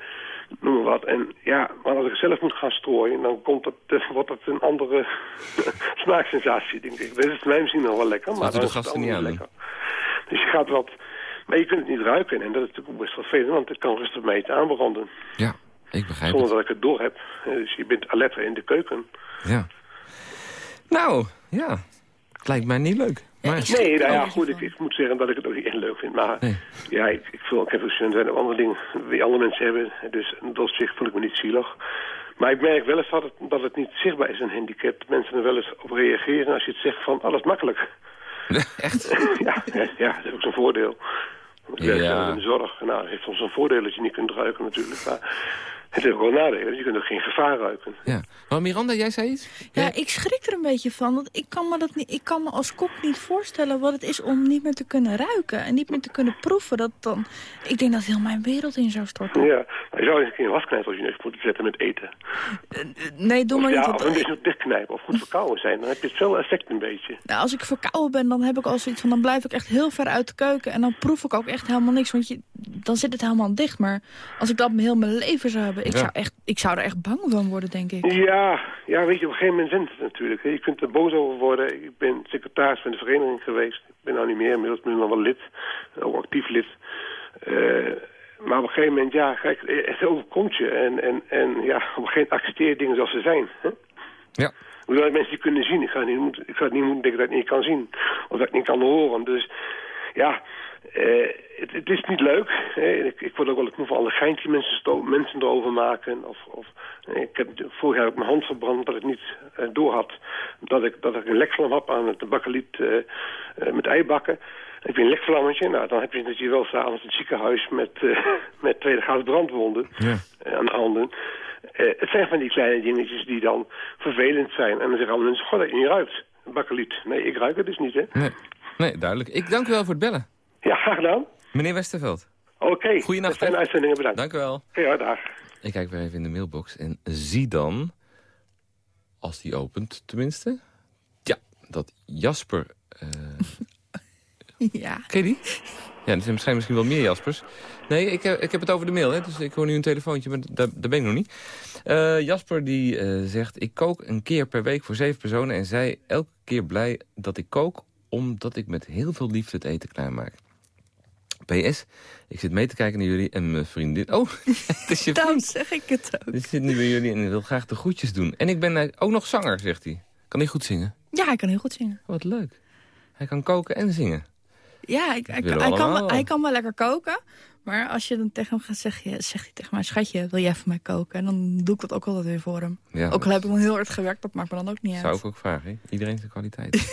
noem maar wat. En ja, maar als ik zelf moet gaan strooien, dan komt het, eh, wordt het een andere [LAUGHS] smaaksensatie, denk ik. Dat is mij misschien nog wel lekker, maar de is het gasten niet aan lekker. Dus je gaat wat... Maar je kunt het niet ruiken en dat is natuurlijk best wel vervelend, want het kan rustig mee te aanbranden. Ja, ik begrijp Zonder het. dat ik het door heb. Dus je bent alerter in de keuken. Ja. Nou, ja. Het lijkt mij niet leuk. Maar, Nee, nou ja, een goed, ik, ik moet zeggen dat ik het ook niet echt leuk vind. Maar Nee. ja, ik, ik, voel, ik heb ook zijn er andere dingen die andere mensen hebben. Dus in dat opzicht voel ik me niet zielig. Maar ik merk wel eens dat het, dat het niet zichtbaar is, een handicap. Mensen er wel eens op reageren als je het zegt van, alles makkelijk. [LAUGHS] echt? [LAUGHS] ja, ja, dat is ook zo'n voordeel. Ik Ja. zelf in de zorg. Nou, het heeft soms een voordeel dat je niet kunt ruiken natuurlijk. Maar het heeft ook wel nadelen. Je kunt ook geen gevaar ruiken. Ja. Maar Miranda, jij zei iets? Ja, ik schrik er een beetje van. Want ik kan, me dat niet, ik kan me als kok niet voorstellen wat het is om niet meer te kunnen ruiken. En niet meer te kunnen proeven. Dat dan, ik denk dat heel mijn wereld in zou storten. Ja, maar je zou eens een keer een wasknijper als je moeten zetten met eten. Nee, doe maar Of, niet. ja, of een beetje dichtknijpen of goed verkouden zijn. Dan heb je hetzelfde effect een beetje. Nou, als ik verkouden ben, dan heb ik al zoiets van... dan blijf ik echt heel ver uit de keuken. En dan proef ik ook echt helemaal niks. Want je, dan zit het helemaal dicht. Maar als ik dat heel mijn leven zou hebben... ik, Ja. zou, echt, ik zou er echt bang van worden, denk ik. Ja, ja, weet je, op een gegeven moment wint het natuurlijk. Je kunt er boos over worden. Ik ben secretaris van de vereniging geweest. Ik ben nou niet meer, inmiddels ben ik nog wel lid. Ook actief lid. Eh, maar op een gegeven moment, ja, kijk, het overkomt je. En, en, en ja, op een gegeven moment accepteer je dingen zoals ze zijn. Hè? Ja. Hoewel mensen die kunnen zien. Ik ga, niet, moeten- ik ga het niet moeten denken dat ik niet kan zien. Of dat ik niet kan horen. Dus ja, eh, het, het is niet leuk. Ik, ik word ook wel ik moe van alle geintjes die mensen, mensen erover maken. Of, of, eh, ik heb vorig jaar ook mijn hand verbrand dat ik niet eh, door had. Dat ik, dat ik een lekvlam heb aan het bakkeliet met eibakken. Heb je een lekvlammetje, nou, dan heb je natuurlijk wel s'avonds in het ziekenhuis met, [LAUGHS] met tweede graad brandwonden Ja. aan de handen. Het zijn van die kleine dingetjes die dan vervelend zijn. En dan zeggen alle mensen, goh, dat je niet ruikt. Bakkeliet. Nee, ik ruik het dus niet, hè. Nee. nee, duidelijk. Ik dank u wel voor het bellen. Ja, graag gedaan. Meneer Westerveld, Oké. Dat zijn hè. uitzendingen, bedankt. dank u wel. Ja, dag. Ik kijk weer even in de mailbox en zie dan, als die opent tenminste... Ja, dat Jasper... eh [LAUGHS] Ja. ken je die? Ja, er zijn misschien, misschien wel meer Jaspers. Nee, ik heb, ik heb het over de mail, hè, dus ik hoor nu een telefoontje, maar daar, daar ben ik nog niet. Eh, Jasper die eh, zegt, ik kook een keer per week voor zeven personen... en zij elke keer blij dat ik kook, omdat ik met heel veel liefde het eten klaarmaak. PS, ik zit mee te kijken naar jullie en mijn vriendin... Oh, [LAUGHS] het is je [LAUGHS] Daarom zeg ik het ook. Die zit nu bij jullie en wil graag de groetjes doen. En ik ben eh, ook nog zanger, zegt hij. Kan hij goed zingen? Ja, hij kan heel goed zingen. Wat leuk. Hij kan koken en zingen. Ja, ik, ik- hij, kan, hij kan wel lekker koken. Maar als je dan tegen hem gaat zeggen, zegt hij tegen mij... schatje, wil jij voor mij koken? En dan doe ik dat ook altijd weer voor hem. Ja, ook al heb ik dan heel hard gewerkt, dat maakt me dan ook niet uit. Zou ik ook vragen. hè? Iedereen zijn kwaliteit. [LAUGHS]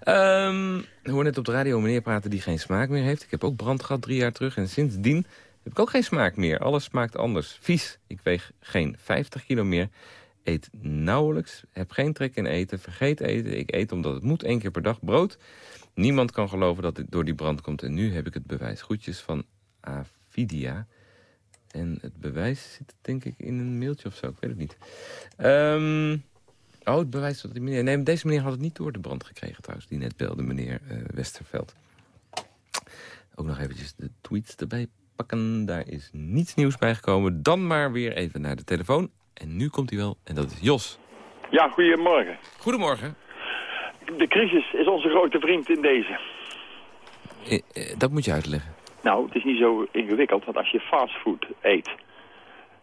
Ehm we hoorden net op de radio een meneer praten die geen smaak meer heeft. Ik heb ook brand gehad drie jaar terug. En sindsdien heb ik ook geen smaak meer. Alles smaakt anders. Vies. Ik weeg geen 50 kilo meer. Eet nauwelijks. Heb geen trek in eten. Vergeet eten. Ik eet omdat het moet. één keer per dag brood. Niemand kan geloven dat dit door die brand komt. En nu heb ik het bewijs. Groetjes van Avidia. En het bewijs zit denk ik in een mailtje of zo. Ik weet het niet. Ehm Oh, het bewijs dat die meneer... Nee, deze meneer had het niet door de brand gekregen trouwens. Die net belde, meneer eh, Westerveld. Ook nog eventjes de tweets erbij pakken. Daar is niets nieuws bij gekomen. Dan maar weer even naar de telefoon. En nu komt hij wel. En dat is Jos. Ja, goedemorgen. Goedemorgen. De crisis is onze grote vriend in deze. Eh, eh, dat moet je uitleggen. Nou, het is niet zo ingewikkeld, want als je fastfood eet...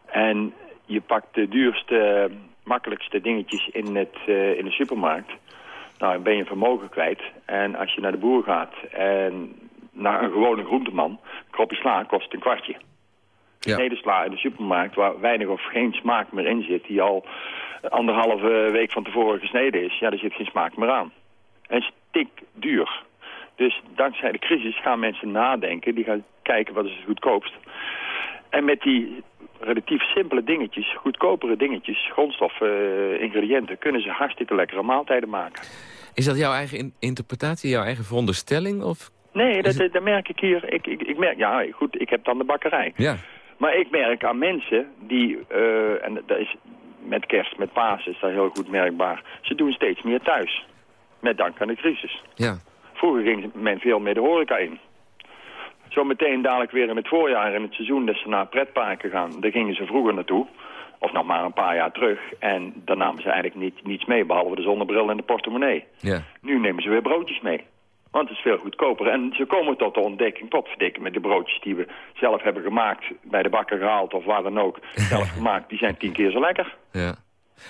en je pakt de duurste, makkelijkste dingetjes in, het, eh, in de supermarkt... nou, dan ben je vermogen kwijt. En als je naar de boer gaat en naar een gewone groenteman... een kropje sla kost een kwartje. Ja. Snede sla in de supermarkt waar weinig of geen smaak meer in zit... die al anderhalve week van tevoren gesneden is... ja, daar zit geen smaak meer aan. En stik duur. Dus dankzij de crisis gaan mensen nadenken. Die gaan kijken wat is het goedkoopst. En met die relatief simpele dingetjes, goedkopere dingetjes, grondstoffen, eh, ingrediënten, kunnen ze hartstikke lekkere maaltijden maken. Is dat jouw eigen in- interpretatie, jouw eigen veronderstelling? Of... Nee, dat, dat merk ik hier. Ik, ik, ik merk, ja, goed, ik heb dan de bakkerij. Ja. Maar ik merk aan mensen die, eh, en dat is met kerst, met Pasen is dat heel goed merkbaar. Ze doen steeds meer thuis. Met dank aan de crisis. Ja. Vroeger ging men veel meer de horeca in. Zometeen dadelijk weer in het voorjaar, in het seizoen dat ze naar pretparken gaan. Daar gingen ze vroeger naartoe. Of nog maar een paar jaar terug. En daar namen ze eigenlijk niet, niets mee, behalve de zonnebril en de portemonnee. Ja. Nu nemen ze weer broodjes mee. Want het is veel goedkoper. En ze komen tot de ontdekking, tot verdikken met de broodjes die we zelf hebben gemaakt. Bij de bakker gehaald of waar dan ook. [LAUGHS] Zelf gemaakt, die zijn tien keer zo lekker. ja.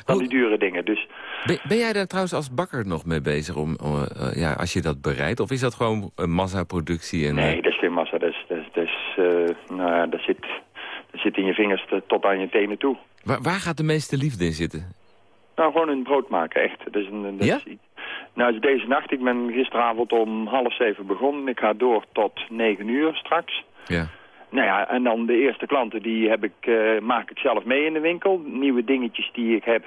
Hoe- die dure dingen. Dus Ben, ben jij daar trouwens als bakker nog mee bezig, om, om, eh, ja, als je dat bereidt? Of is dat gewoon een massaproductie? En, nee, eh, dat is geen massa. Dat, is, dat, is, dat, is, eh, nou ja, dat, zit, dat zit in je vingers tot aan je tenen toe. waar, waar gaat de meeste liefde in zitten? Nou, gewoon een brood maken, echt. Dat is een, dat Ja? is iets- nou, is deze nacht. Ik ben gisteravond om half zeven begonnen. Ik ga door tot negen uur straks. Ja. Nou ja, en dan de eerste klanten, die heb ik, eh, maak ik zelf mee in de winkel. Nieuwe dingetjes die ik heb,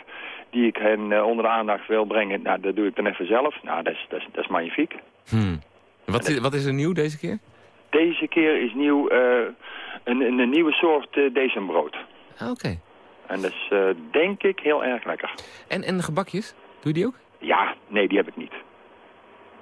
die ik hen eh, onder de aandacht wil brengen, nou, dat doe ik dan even zelf. Nou, dat is, dat is, dat is magnifiek. Hmm. Wat, is, wat is er nieuw deze keer? Deze keer is nieuw eh, een, een, een nieuwe soort uh, decembrood. Ah, Oké. En dat is, denk ik, heel erg lekker. En, en de gebakjes? Doe je die ook? Ja, nee, die heb ik niet.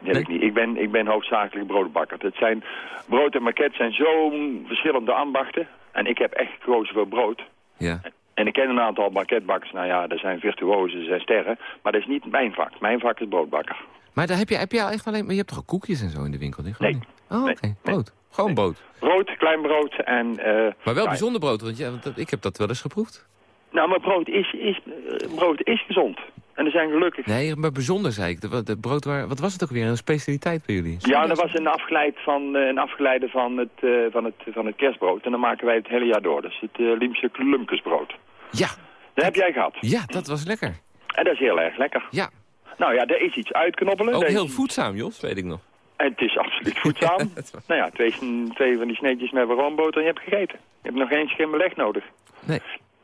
Nee? ik niet. Ik ben, ik ben hoofdzakelijk broodbakker. Het zijn, brood en maquette zijn zo'n verschillende ambachten. En ik heb echt gekozen voor brood. Ja. En ik ken een aantal banketbakkers. Nou ja, er zijn virtuozen, er zijn sterren. Maar dat is niet mijn vak. Mijn vak is broodbakker. Maar daar heb je, heb je echt alleen... Maar je hebt toch ook koekjes en zo in de winkel? Die Nee. niet? Oh, oké. Nee. Brood. Gewoon brood. Brood, klein brood en... eh, Maar wel ja, bijzonder brood, want ja, want ik heb dat wel eens geproefd. Nou, maar brood is, is, eh, brood is gezond. En er zijn gelukkig... Nee, maar bijzonder zei ik. De, wat- de brood waar, wat was het ook weer? Een specialiteit bij jullie? Ja, dat was een, afgeleid van, eh, een afgeleide van het, eh, van, het, van het kerstbrood. En dan maken wij het hele jaar door. Is het uh, Liemse klumpkesbrood. Ja, Dat heb jij gehad. ja, dat was lekker. En dat is heel erg lekker. Ja, Nou ja, er is iets uitknoppelen. ook heel voedzaam, Jos, weet ik nog. Het is absoluut [LAUGHS] voedzaam. Was- nou ja, twee, twee van die sneetjes met roomboter en je hebt gegeten. Je hebt nog geen schimmeleg nodig. Nee.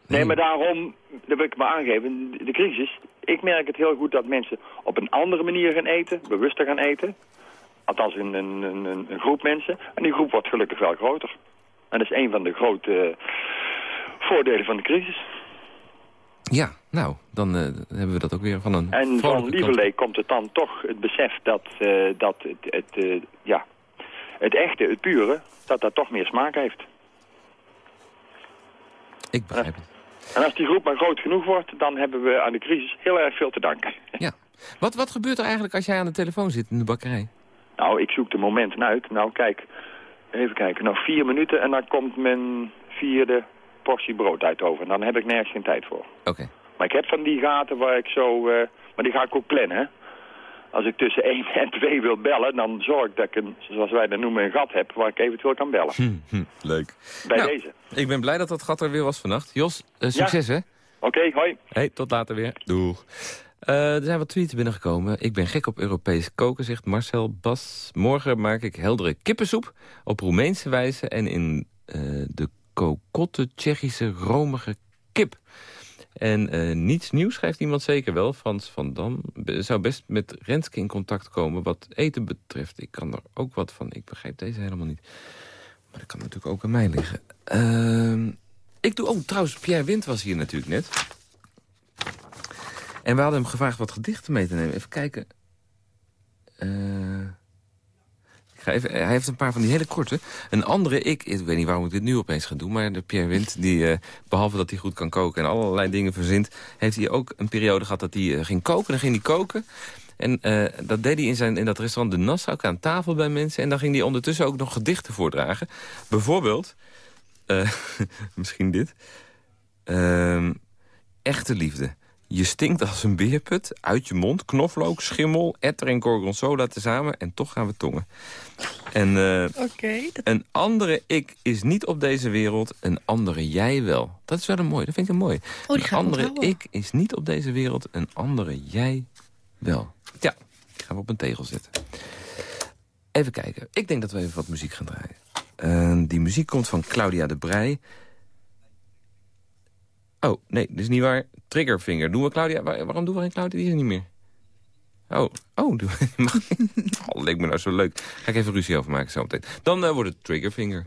Nee, maar daarom, dat wil ik maar aangeven, de crisis. Ik merk het heel goed dat mensen op een andere manier gaan eten, bewuster gaan eten. Althans een, een, een, een- groep mensen. En die groep wordt gelukkig wel groter. En dat is een van de grote eh, voordelen van de crisis. Ja, nou, dan eh, hebben we dat ook weer van een En van lieverlee komt het dan toch het besef dat, eh, dat het, het, ja, het echte, het pure, dat dat toch meer smaak heeft. Ik begrijp het. En als die groep maar groot genoeg wordt, dan hebben we aan de crisis heel erg veel te danken. [LAUGHS] Ja. Wat, wat gebeurt er eigenlijk als jij aan de telefoon zit in de bakkerij? Nou, ik zoek de momenten uit. Nou, kijk, even kijken. Nog vier minuten en dan komt mijn vierde portie brood uit over. En dan heb ik nergens geen tijd voor. Oké. Maar ik heb van die gaten waar ik zo... eh, maar die ga ik ook plannen, hè. Als ik tussen 1 [LAUGHS] en 2 wil bellen, dan zorg ik dat ik een, zoals wij dat noemen, een gat heb waar ik eventueel kan bellen. Hm, hm, leuk. Bij Nou, deze. Ik ben blij dat dat gat er weer was vannacht. Jos, eh, succes hè? Oké, hoi. Hey, tot later weer. Doeg. Eh, er zijn wat tweets binnengekomen. Ik ben gek op Europees koken, zegt Marcel Bas. Morgen maak ik heldere kippensoep op Roemeense wijze... en in eh, de kokotte Tsjechische romige kip. En eh, niets nieuws schrijft iemand zeker wel. Frans van Dam zou best met Renske in contact komen wat eten betreft. Ik kan er ook wat van. Ik begrijp deze helemaal niet. Maar dat kan natuurlijk ook aan mij liggen. Ehm, ik doe... Oh, trouwens, Pierre Wind was hier natuurlijk net. En we hadden hem gevraagd wat gedichten mee te nemen. Even kijken. Eh, even, hij heeft een paar van die hele korte. Een andere, ik, ik weet niet waarom ik dit nu opeens ga doen... maar de Pierre Wind, die, eh, behalve dat hij goed kan koken... en allerlei dingen verzint... heeft hij ook een periode gehad dat hij eh, ging koken. Dan ging hij koken. En eh, dat deed hij in, zijn, in dat restaurant De Nassau aan tafel bij mensen. En dan ging hij ondertussen ook nog gedichten voordragen. Bijvoorbeeld, eh, [LAUGHS] misschien dit... Ehm, echte liefde. Je stinkt als een beerput, uit je mond, knoflook, schimmel, etter en gorgonzola tezamen en toch gaan we tongen. En eh, Oké. een andere ik is niet op deze wereld, een andere jij wel. Dat is wel een mooi, dat vind ik een mooi. Oh, een andere onthouden. ik is niet op deze wereld, een andere jij wel. Ja, ik ga hem op een tegel zetten. Even kijken. Ik denk dat we even wat muziek gaan draaien. Die muziek komt van Claudia de Brij. Oh, nee, dat is niet waar. Triggerfinger. Doen we Claudia... waar- waarom doen we geen Claudia? Die is er niet meer. Oh, oh, doe, [LAUGHS] oh, leek me nou zo leuk. Ga ik even ruzie over maken zo meteen. Dan eh, wordt het Triggerfinger.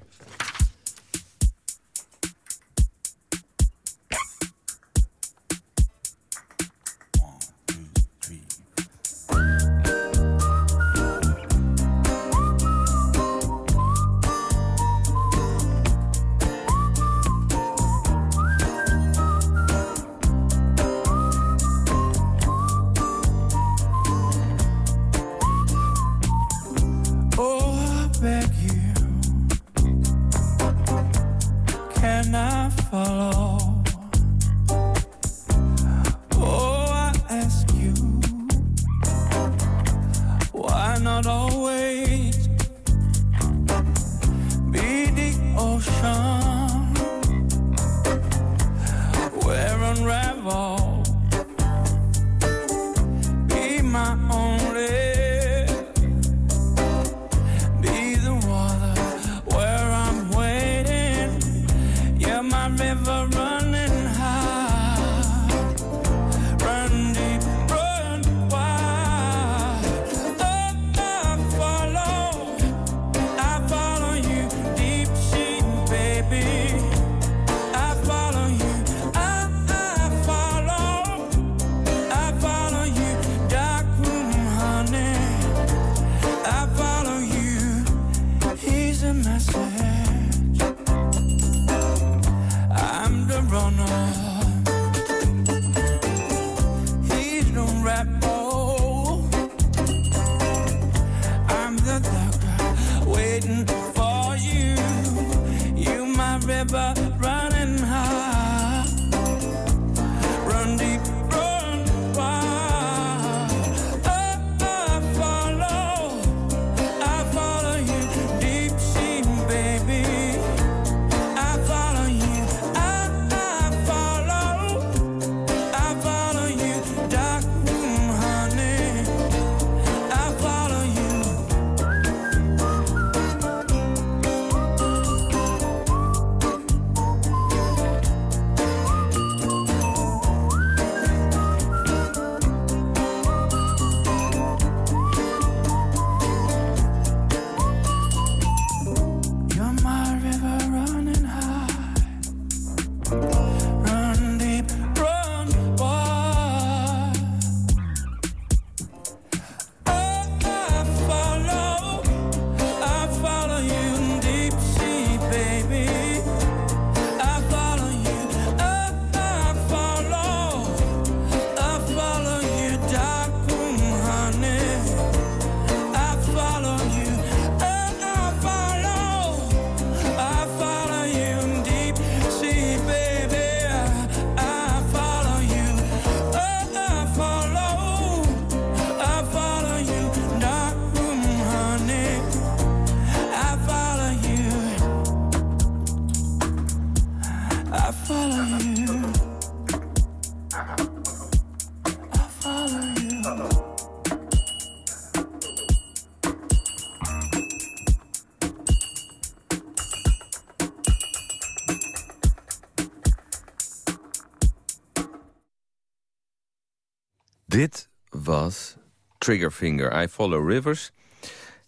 Dit was Triggerfinger, I Follow Rivers.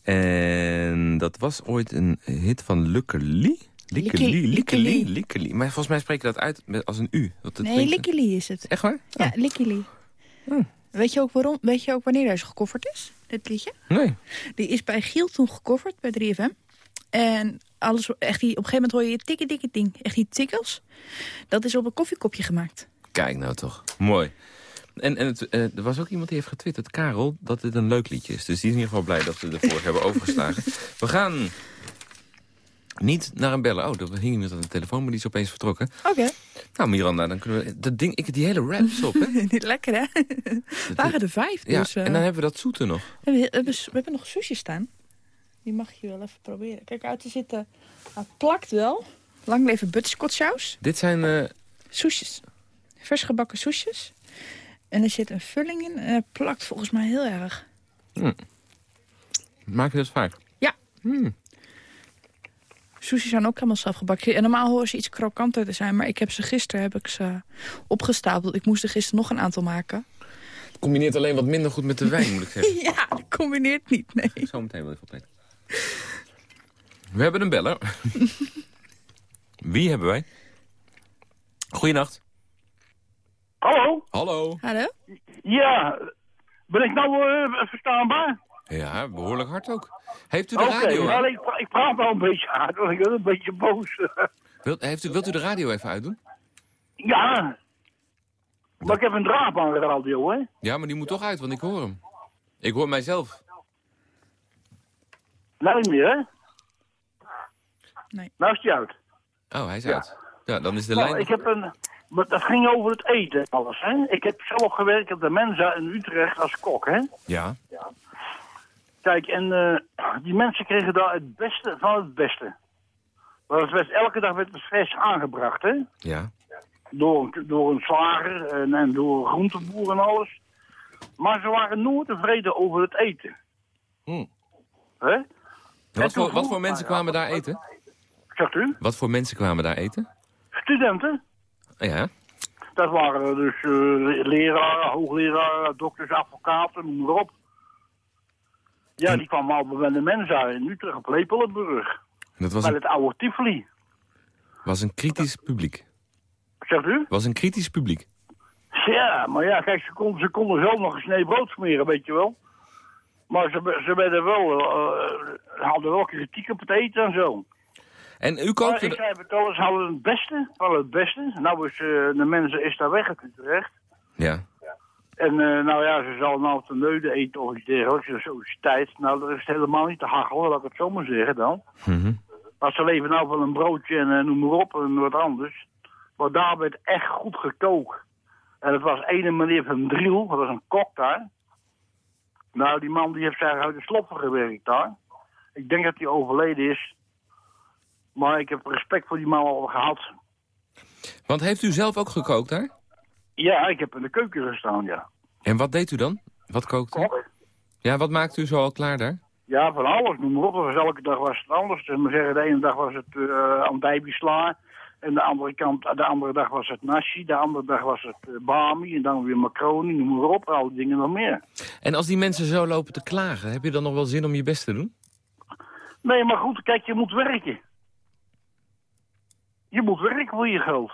En dat was ooit een hit van Lukkeli. Likkeli, Likkeli, Likkeli. Maar volgens mij spreek je dat uit met, als een U. Want het Nee, Likkely is het. Echt waar? Ja, Likkely. Weet, je ook waarom, weet je ook wanneer hij is gecoverd is, dit liedje? Nee. Die is bij Giel toen gecoverd, bij 3FM. En alles, echt die, op een gegeven moment hoor je tikkie tikkie ding. Echt die tikkels. Dat is op een koffiekopje gemaakt. Kijk nou toch. Mooi. En, en het, eh, er was ook iemand die heeft getwitterd, Karel, dat dit een leuk liedje is. Dus die is in ieder geval blij dat we ervoor [LAUGHS] hebben overgeslagen. We gaan niet naar een bellen. Oh, er hing iemand aan de telefoon, maar die is opeens vertrokken. Oké. Nou, Miranda, dan kunnen we... Dat ding, ik, die hele rap is op, hè? [LAUGHS] Lekker, hè? Het waren er vijf, Ja, dus... eh, en dan hebben we dat zoete nog. we, hebben, we, hebben, we hebben nog sushi staan. Die mag je wel even proberen. Kijk, uit te zitten. Het plakt wel. Lang leven butterscotchsaus. Dit zijn... eh, Soesjes. Vers gebakken soesjes. En er zit een vulling in. En het plakt volgens mij heel erg. maak je dat vaak? Ja. Hmm. Sushi zijn ook helemaal zelf gebakken. En normaal horen ze iets krokanter te zijn. Maar ik heb ze gisteren heb ik ze opgestapeld. Ik moest er gisteren nog een aantal maken. Het combineert alleen wat minder goed met de wijn, moet ik zeggen. [LAUGHS] Ja, dat combineert niet, nee. Zometeen wel even opletten. We hebben een beller. [LAUGHS] Wie hebben wij? Goeienacht. Hallo? Hallo. Hallo? Ja, ben ik nou eh, verstaanbaar? Ja, behoorlijk hard ook. Heeft u de Oké, radio maar aan? ik, pra- ik praat wel een beetje hard, want ik ben een beetje boos. [LAUGHS] Wilt, heeft u, wilt u de radio even uitdoen? ja, maar ik heb een draad aan de radio, hè? Ja, maar die moet toch uit, want ik hoor hem. Ik hoor mijzelf. Nou niet meer, hè? Nee. Nou is uit. Oh, hij is uit. Ja, dan is de Nou, lijn... ik heb een... Maar dat ging over het eten en alles, hè? Ik heb zelf gewerkt op de Mensa in Utrecht als kok, hè? Ja. Kijk, en eh, die mensen kregen daar het beste van het beste. Maar het werd, elke dag werd het vers aangebracht, hè? Ja. Door, door een slager en, en door groenteboer en alles. Maar ze waren nooit tevreden over het eten. Hm. Hè? Wat voor, wat voor mensen kwamen daar eten? Zegt u? Wat voor mensen kwamen daar eten? Studenten. Ja. Dat waren dus eh, leraren, hoogleraren, dokters, advocaten, noem maar op. Ja, die kwamen allemaal bij de Mensa in Utrecht op Lepelenburg. Dat was Bij een, het oude Tivoli. was een kritisch publiek. Zegt u? Was een kritisch publiek. Ja, maar ja, kijk, ze konden, ze konden zelf nog een snee brood smeren, weet je wel. Maar ze, ze werden wel, eh, hadden wel kritiek op het eten en zo. En u Maar kookte... ik de- zei ze hadden het beste van het beste. Nou is eh, de mensen is daar weg uit Utrecht. Ja. En eh, nou ja, ze zal nou te neuden eten of iets dergelijks. Het tijd. Nou, dat is helemaal niet te hachelen, laat ik het zo maar zeggen dan. Mhm. Maar ze leven nou van een broodje en eh, noem maar op en wat anders. Maar daar werd echt goed gekookt. En het was ene meneer van Driel, dat was een kok daar. Nou, die man die heeft zich uit de sloppen gewerkt daar. Ik denk dat hij overleden is. Maar ik heb respect voor die man al gehad. Want heeft u zelf ook gekookt daar? Ja, ik heb in de keuken gestaan, ja. En wat deed u dan? Wat kookte u? Kok? Ja, wat maakte u zo al klaar daar? Ja, van alles, noem maar op. Was elke dag was het anders. Dus zeggen, de ene dag was het uh, andijbiesla. En de andere, kant, de andere dag was het nasi. De andere dag was het uh, bami. En dan weer macaroni, noem maar op. Al die dingen nog meer. En als die mensen zo lopen te klagen, heb je dan nog wel zin om je best te doen? Nee, maar goed, kijk, je moet werken. Je moet werken voor je geld.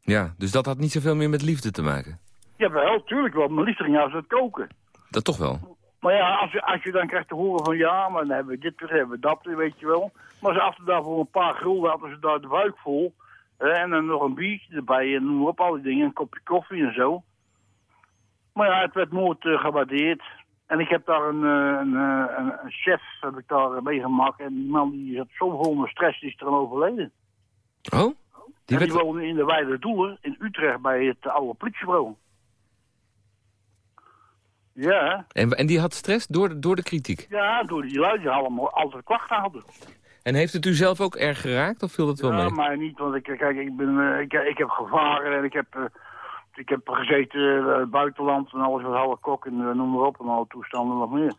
Ja, dus dat had niet zoveel meer met liefde te maken. Ja, wel, tuurlijk wel. Mijn liefde ging als het koken. Dat toch wel? Maar ja, als je, als je dan krijgt te horen van ja, maar dan hebben we dit, dan hebben we dat, weet je wel. Maar ze achter daar voor een paar gulden hadden ze daar de buik vol. En dan nog een biertje erbij en noem op, al die dingen. Een kopje koffie en zo. Maar ja, het werd nooit uh, gewaardeerd. En ik heb daar een, een, een, een chef heb ik daar meegemaakt. En die man die zat zo vol met stress, die is er aan overleden. Oh? Die, en die werd... woonde in de Weide Doelen in Utrecht bij het oude politiebureau. Ja. En, en die had stress door, door de kritiek? Ja, door die lui die allemaal altijd klachten hadden. En heeft het u zelf ook erg geraakt of viel dat wel ja, mee? Ja, maar niet, want ik, kijk, ik, ben, uh, ik, ik heb gevaren en ik heb, uh, ik heb gezeten in het buitenland en alles wat halve kok en noem maar op en alle toestanden nog meer.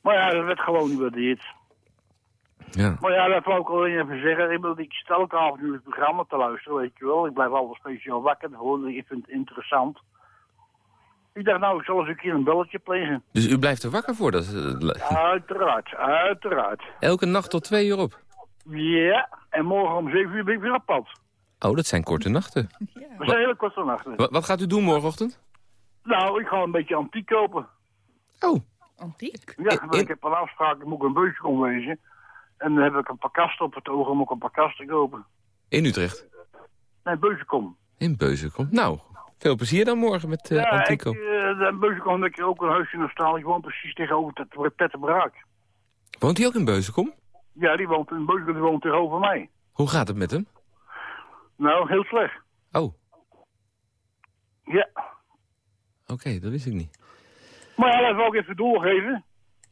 Maar ja, dat werd gewoon niet waardeerd. Ja. Maar ja, dat wou ik alleen even zeggen. Ik, bedoel, ik stel elke avond nu het programma te luisteren, weet je wel. Ik blijf altijd speciaal wakker, gewoon, ik vind het interessant. Ik dacht, nou, ik zal eens een keer een belletje plegen. Dus u blijft er wakker voor? Dat, eh, Uiteraard, uiteraard. elke nacht tot twee uur op? Ja, en morgen om 7 uur ben ik weer op pad. Oh, dat zijn korte nachten. We zijn hele korte nachten. Wat, wat gaat u doen morgenochtend? Nou, ik ga een beetje antiek kopen. Oh, Antiek? Ja, want ik heb een afspraak, ik moet een beurtje komen wezen. En dan heb ik een paar kasten op het oog om ook een paar kasten kopen. in Utrecht. Nee, Beuzenkom. In Beuzenkom. Nou, veel plezier dan morgen met uh, ja, ik, Antico. uh, in Beuzenkom heb ik ook een huisje nog staan. Ik woon precies tegenover het Tettenbraak. Woont hij ook in Beuzenkom? Ja, die woont in Beuzenkom, die woont tegenover mij. Hoe gaat het met hem? Nou, heel slecht. Oh, Ja. oké, dat wist ik niet. Maar ja, dat wil ik even doorgeven.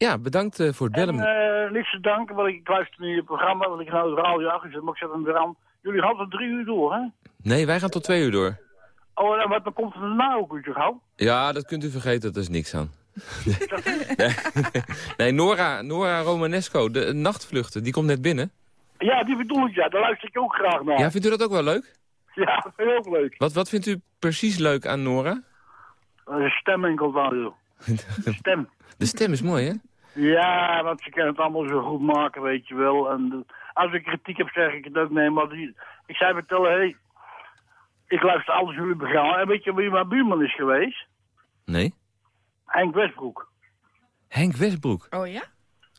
Ja, bedankt eh, voor het En bellen. uh, niks te danken, want ik luister nu je programma, want ik nou het radio aangezet, maar ik zet hem weer aan. Jullie gaan tot drie uur door, hè? Nee, wij gaan tot twee uur door. Oh, en wat dan komt er daarna ook uurtje gauw? Ja, dat kunt u vergeten, dat is niks aan. [LAUGHS] nee, [LAUGHS] nee Nora, Nora Romanesco, de nachtvluchten, die komt net binnen. Ja, die bedoel ik, ja. Daar luister ik ook graag naar. Ja, vindt u dat ook wel leuk? Ja, dat [LAUGHS] vind ik ook leuk. Wat, wat vindt u precies leuk aan Nora? De stem enkel radio. De stem. De stem is mooi, hè? Ja, want ze kan het allemaal zo goed maken, weet je wel. En uh, als ik kritiek heb, zeg ik het ook. Nee, maar die, ik zei vertellen, hé, hey, ik luister alles jullie begaan. En weet je wie mijn buurman is geweest? Nee. Henk Westbroek. Henk Westbroek? Oh ja?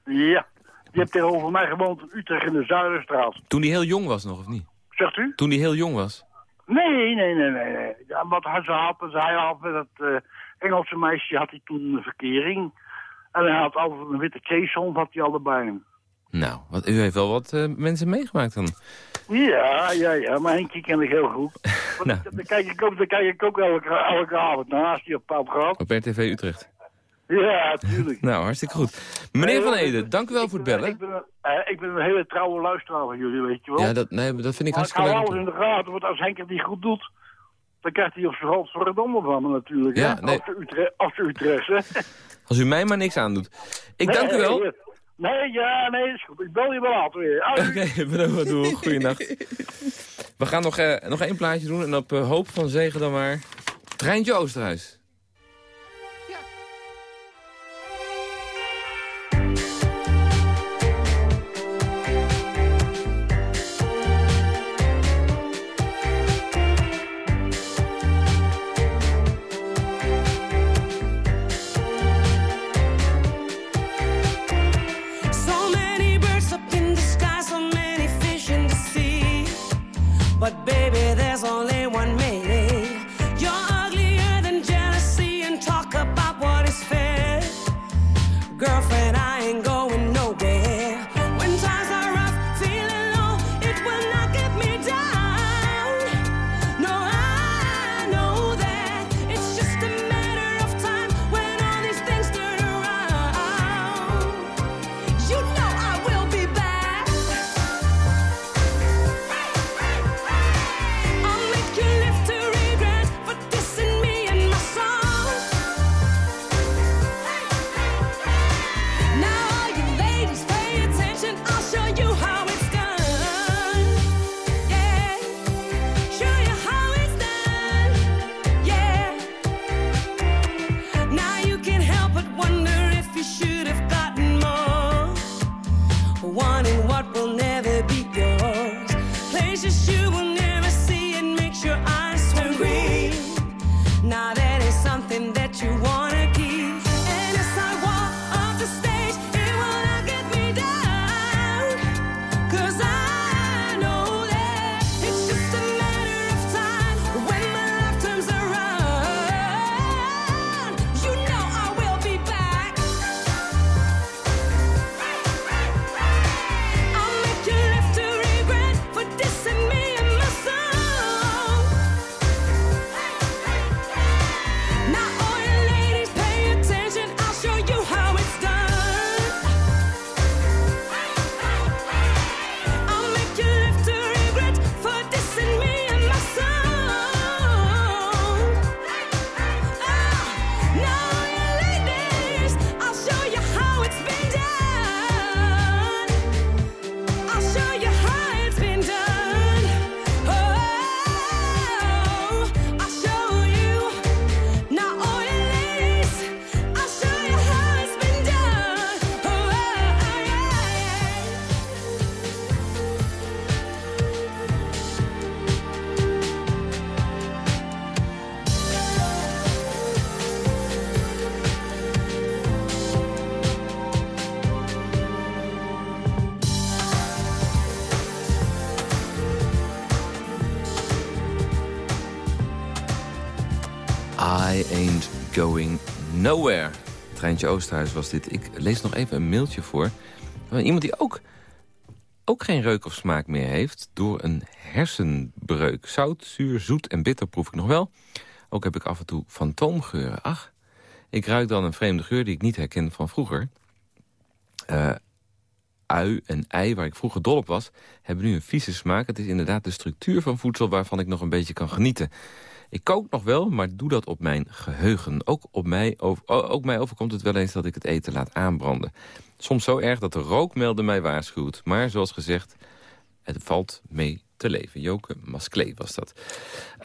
Ja. Die heeft tegenover mij gewoond in Utrecht in de Zuiderstraat. Toen hij heel jong was nog, of niet? Zegt u? Toen hij heel jong was? Nee, nee, nee, nee. nee. Ja, wat hij had, hij had met het uh, Engelse meisje had hij toen een verkering. En hij had altijd een witte chaseon, had hij al erbij. Nou, wat, u heeft wel wat uh, mensen meegemaakt dan. Ja, ja, ja, maar Henkie ken ik heel goed. [LAUGHS] nou. Daar kijk ik ook, daar kijk ik ook elke, elke avond naast die op pap gehad. Op RTV Utrecht. Ja, tuurlijk. [LAUGHS] nou, hartstikke goed. Meneer Van Ede, dank u wel voor het bellen. Ik ben, uh, ik ben een hele trouwe luisteraar van jullie, weet je wel. Ja, dat, nee, dat vind ik maar hartstikke leuk. leuk. Ik hou alles in de gaten, want als Henk het niet goed doet... dan krijgt hij op zijn hoofd verdomme van me natuurlijk. Ja, nee. Als de Utrecht, als de? [LAUGHS] Als u mij maar niks aandoet. Ik nee, dank u wel. Nee, ja, nee, is goed. Ik bel je wel later weer. Oké, okay, [LAUGHS] bedankt. Goeienacht. We gaan nog, uh, nog één plaatje doen en op uh, hoop van zegen dan maar... Treintje Oosterhuis. you and Treintje Oosterhuis was dit. Ik lees nog even een mailtje voor. Iemand die ook, ook geen reuk of smaak meer heeft... door een hersenbreuk. Zout, zuur, zoet en bitter proef ik nog wel. Ook heb ik af en toe fantoomgeuren. Ach, ik ruik dan een vreemde geur die ik niet herken van vroeger. Uh, ui en ei, waar ik vroeger dol op was, hebben nu een vieze smaak. Het is inderdaad de structuur van voedsel waarvan ik nog een beetje kan genieten. Ik kook nog wel, maar doe dat op mijn geheugen. Ook, op mij, over, ook mij overkomt het wel eens dat ik het eten laat aanbranden. Soms zo erg dat de rookmelder mij waarschuwt. Maar zoals gezegd, het valt mee te leven. Joke Masklee was dat.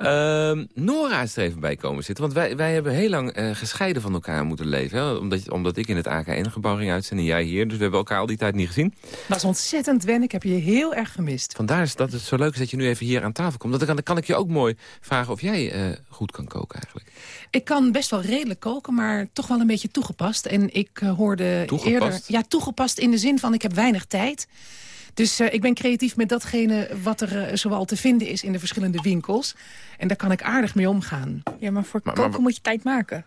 Uh, Nora is er even bij komen zitten. Want wij, wij hebben heel lang uh, gescheiden van elkaar moeten leven. Hè? Omdat, omdat ik in het AKN-gebouw ging uitzenden en jij hier. Dus we hebben elkaar al die tijd niet gezien. Dat is ontzettend wennen. Ik heb je heel erg gemist. Vandaar is dat het zo leuk is dat je nu even hier aan tafel komt. Dat dan kan ik je ook mooi vragen of jij uh, goed kan koken eigenlijk. Ik kan best wel redelijk koken, maar toch wel een beetje toegepast. En ik uh, hoorde toegepast? eerder... Ja, toegepast in de zin van ik heb weinig tijd... Dus uh, ik ben creatief met datgene wat er uh, zoal te vinden is in de verschillende winkels. En daar kan ik aardig mee omgaan. Ja, maar voor maar, koken maar, moet je tijd maken.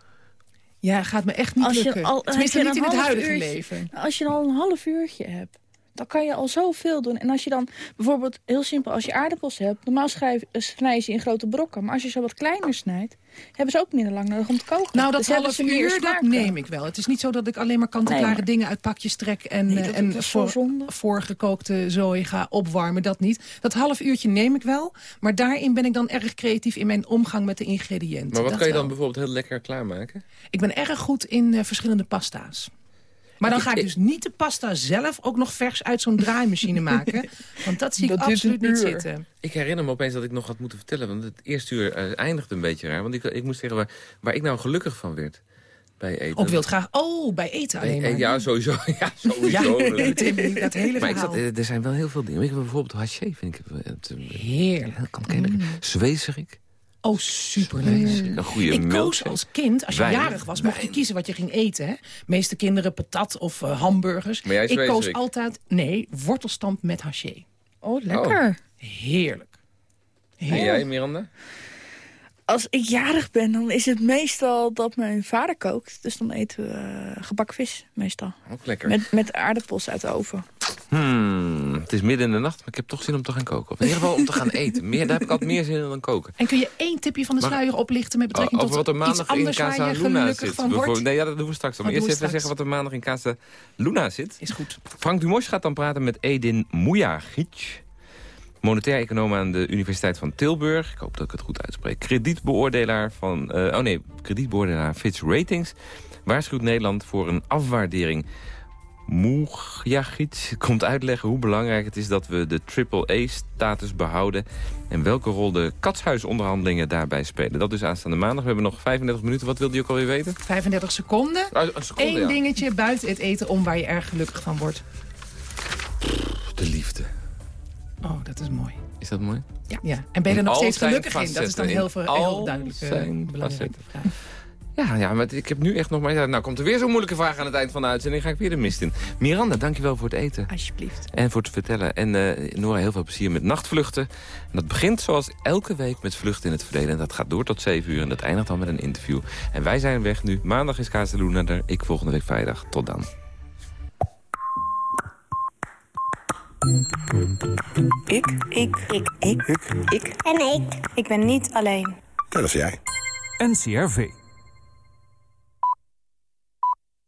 Ja, gaat me echt niet als lukken. Al, Tenminste niet in het huidige uurtje, leven. Als je al een half uurtje hebt, dan kan je al zoveel doen. En als je dan bijvoorbeeld, heel simpel, als je aardappels hebt... normaal schrijf, snij je ze in grote brokken. Maar als je ze wat kleiner snijdt, hebben ze ook minder lang nodig om te koken. Nou, dat dus half uur, dat neem ik wel. Het is niet zo dat ik alleen maar kant-en-klare nee, dingen uit pakjes trek... en, nee, dat en voor, voorgekookte zooi ga opwarmen, dat niet. Dat half uurtje neem ik wel. Maar daarin ben ik dan erg creatief in mijn omgang met de ingrediënten. Maar wat dat kan je dan wel. bijvoorbeeld heel lekker klaarmaken? Ik ben erg goed in uh, verschillende pasta's. Maar dan ga ik dus niet de pasta zelf ook nog vers uit zo'n draaimachine [LAUGHS] maken. Want dat zie ik Dat absoluut niet zitten. Ik herinner me opeens dat ik nog had moeten vertellen. Want het eerste uur uh, eindigde een beetje raar. Want ik, ik moest zeggen waar, waar ik nou gelukkig van werd bij eten. Ook wilt graag... Oh, bij eten alleen maar. Ja, sowieso. [LAUGHS] Ja, sowieso. Ja, [LAUGHS] dat hele Maar ik verhaal. zat, er zijn wel heel veel dingen. Ik heb bijvoorbeeld haché, vind ik. Het, eh, Heerlijk. kan kennen. Zwezerik. Oh, superleuk. Een goede Ik koos als kind, als je Wijn. jarig was, mocht je kiezen wat je ging eten. Hè? meeste kinderen patat of uh, hamburgers. Maar jij ik koos altijd, nee, wortelstamp met haché. Oh, lekker. Heerlijk. En Heerlijk. jij, Miranda? Als ik jarig ben, dan is het meestal dat mijn vader kookt. Dus dan eten we eh, gebakken vis, meestal. Ook lekker. Met, met aardappels uit de oven. Hmm, het is midden in de nacht, maar ik heb toch zin om te gaan koken. Of in ieder geval om te gaan eten. Meer, daar heb ik altijd meer zin in dan koken. En kun je één tipje van de sluier oplichten met betrekking Over tot wat er maandag in Casa je Luna zit. Nee, ja, dat doen we straks. Maar Oh, eerst even zeggen wat er maandag in Casa Luna zit. Is goed. Frank Dumos gaat dan praten met Edin Mujagic. Monetair econoom aan de Universiteit van Tilburg. Ik hoop dat ik het goed uitspreek. Kredietbeoordelaar van... eh, oh nee, kredietbeoordelaar Fitch Ratings. Waarschuwt Nederland voor een afwaardering. Mujagic komt uitleggen hoe belangrijk het is dat we de AAA-status behouden... en welke rol de katshuisonderhandelingen daarbij spelen. Dat is aanstaande maandag. We hebben nog 35 minuten. Wat wilde je ook alweer weten? 35 seconden. Ah, een seconde, Eén ja. dingetje buiten het eten om waar je erg gelukkig van wordt. De liefde. Oh, dat is mooi. Is dat mooi? Ja. ja. En ben je er nog steeds gelukkig in? Dat is dan heel, veel, heel duidelijk eh, belangrijke vraag. Ja, ja, maar ik heb nu echt nog maar... Ja, nou komt er weer zo'n moeilijke vraag aan het eind van de uitzending. ga ik weer de mist in. Miranda, dankjewel voor het eten. Alsjeblieft. En voor het vertellen. En eh, Nora, heel veel plezier met nachtvluchten. En dat begint zoals elke week met vluchten in het verleden. En dat gaat door tot 7 uur. En dat eindigt dan met een interview. En wij zijn weg nu. Maandag is Casaluna er. Ik volgende week vrijdag. Tot dan. Ik. Ik. Ik. Ik. Ik. En ik. Ik ben niet alleen. Dat is jij. NCRV.